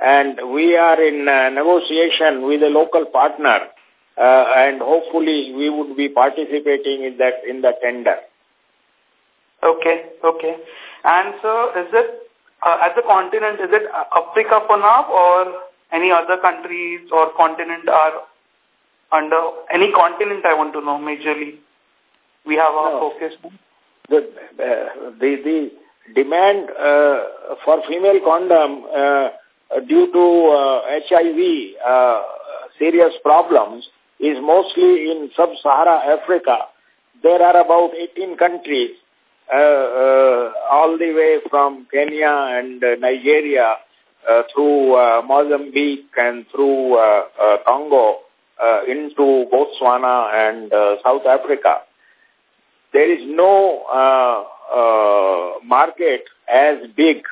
[SPEAKER 2] and we are in uh, negotiation with a local partner uh, and hopefully we would be participating in that in the tender.
[SPEAKER 16] Okay, okay. And so is it, uh, as a continent, is it Africa for now or any other countries or continent are under, any continent I want to know majorly? We have our
[SPEAKER 2] no.
[SPEAKER 16] focus.
[SPEAKER 2] The, uh, the, the demand uh, for female condom uh, due to HIV uh, serious problems is mostly in sub-Sahara Africa. There are about 18 countries uh, uh, all the way from Kenya and uh, Nigeria uh, through uh, Mozambique and through uh, uh, Congo uh, into Botswana and uh, South Africa. There is no uh, uh, market as big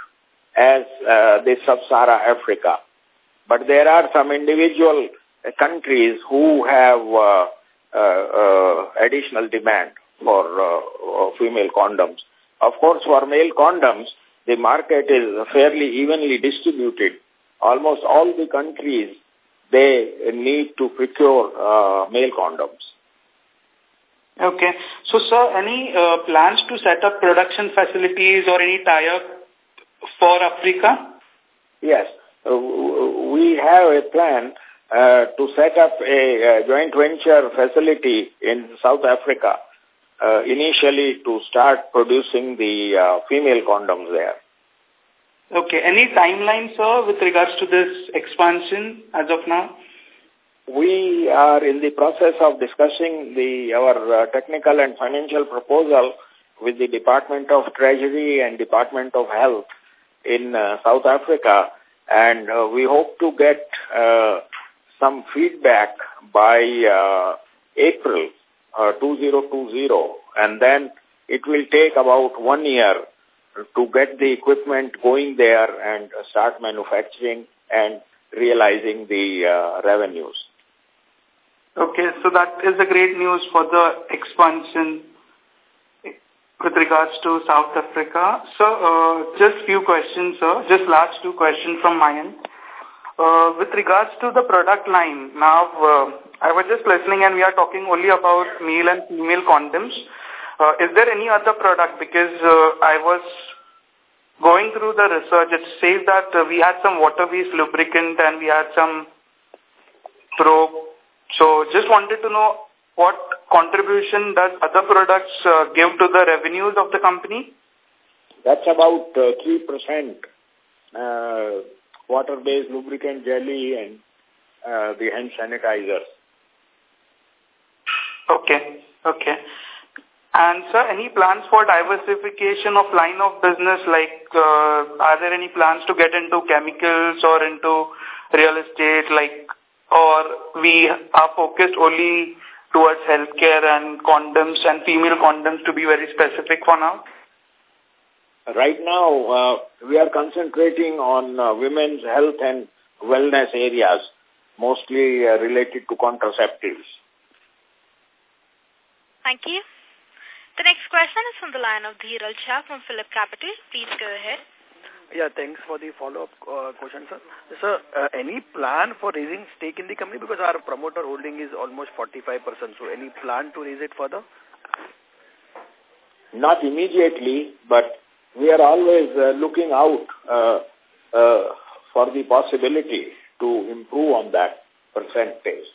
[SPEAKER 2] as uh, the sub-Sahara Africa. But there are some individual countries who have uh, uh, uh, additional demand for uh, female condoms. Of course, for male condoms, the market is fairly evenly distributed. Almost all the countries, they need to procure uh, male condoms.
[SPEAKER 16] Okay. So, sir, any uh, plans to set up production facilities or any tie-up for Africa?
[SPEAKER 2] Yes. Uh, we have a plan uh, to set up a, a, joint venture facility in South Africa, uh, initially to start producing the uh, female condoms there.
[SPEAKER 16] Okay. Any timeline, sir, with regards to this expansion as of now?
[SPEAKER 2] We are in the process of discussing the our uh, technical and financial proposal with the Department of Treasury and Department of Health in uh, South Africa and uh, we hope to get uh, some feedback by uh, April uh, 2020 and then it will take about one year to get the equipment going there and start manufacturing and realizing the uh, revenues.
[SPEAKER 16] Okay, so that is a great news for the expansion with regards to South Africa. So, uh, just few questions, sir. Just last two questions from my end. Uh, with regards to the product line, now uh, I was just listening and we are talking only about male and female condoms. Uh, is there any other product? Because uh, I was going through the research, it says that uh, we had some water-based lubricant and we had some probe. So just wanted to know what contribution does other products uh, give to the revenues of the company?
[SPEAKER 2] That's about uh, 3% uh, water-based lubricant jelly and uh, the hand sanitizers.
[SPEAKER 16] Okay, okay. And sir, any plans for diversification of line of business? Like, uh, are there any plans to get into chemicals or into real estate? Like, or we are focused only towards healthcare and condoms and female condoms to be very specific for now?
[SPEAKER 2] Right now, uh, we are concentrating on uh, women's health and wellness areas, mostly uh, related to contraceptives.
[SPEAKER 3] Thank you. The next question is from the line of Dhiral Shah from Phillip Capital. Please go ahead.
[SPEAKER 14] Yeah, thanks for the follow-up uh, question, sir. Sir, uh, any plan for raising stake in the company? Because our promoter holding is almost 45%. So any plan to raise it further?
[SPEAKER 2] Not immediately, but we are always uh, looking out uh, uh, for the possibility to improve on that percentage.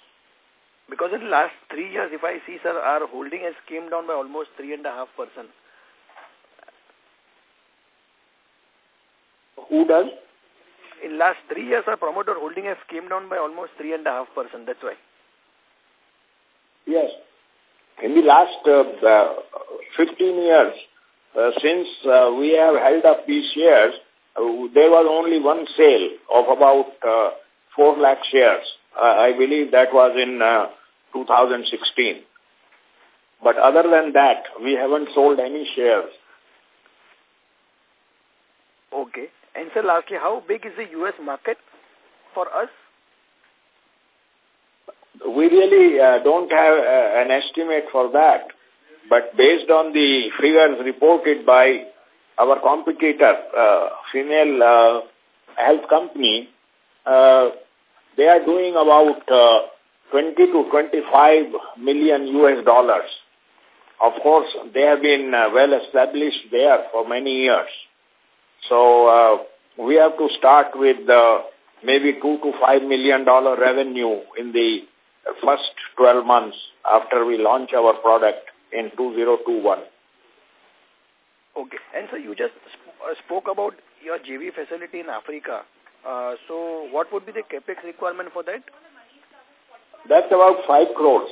[SPEAKER 14] Because in the last three years, if I see, sir, our holding has came down by almost 3.5%.
[SPEAKER 2] Who does?
[SPEAKER 14] In last three years, our promoter holding has came down by almost 3.5%. That's why.
[SPEAKER 2] Yes. In the last uh, uh, 15 years, uh, since uh, we have held up these shares, uh, there was only one sale of about uh, 4 lakh shares. I believe that was in uh, 2016. But other than that, we haven't sold any shares.
[SPEAKER 14] Okay. And sir, lastly, how big is the U.S. market for us?
[SPEAKER 2] We really uh, don't have uh, an estimate for that. But based on the figures reported by our competitor, uh, female uh, health company, uh, they are doing about uh, 20 to 25 million US dollars. Of course, they have been uh, well established there for many years. So uh, we have to start with uh, maybe 2 to 5 million dollar revenue in the first 12 months after we launch our product in 2021.
[SPEAKER 14] Okay. And so you just sp uh, spoke about your JV facility in Africa. Uh, so what would be the capex requirement for that?
[SPEAKER 2] That's about 5 crores.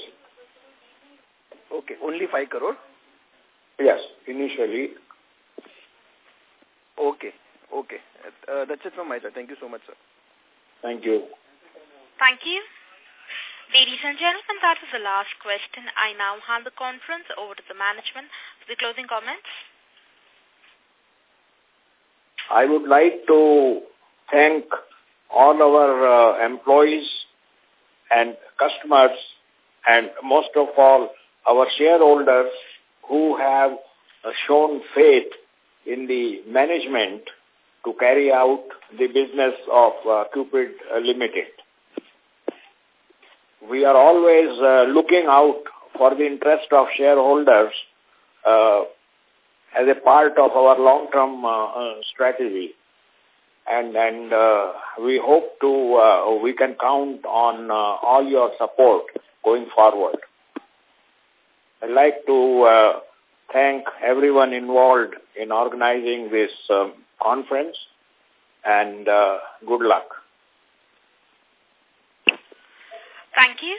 [SPEAKER 14] Okay, only 5 crore?
[SPEAKER 2] Yes, initially.
[SPEAKER 14] Okay, okay. Uh, that's it from my side. Thank you so much, sir.
[SPEAKER 2] Thank you.
[SPEAKER 3] Thank you. Ladies and gentlemen, that was the last question. I now hand the conference over to the management for the closing comments.
[SPEAKER 2] I would like to thank all our uh, employees and customers and most of all our shareholders who have uh, shown faith in the management to carry out the business of uh, Cupid Limited. We are always uh, looking out for the interest of shareholders uh, as a part of our long-term uh, uh, strategy. And, and uh, we hope to, uh, we can count on uh, all your support going forward. I'd like to uh, thank everyone involved in organizing this um, conference and uh, good luck.
[SPEAKER 3] Thank you.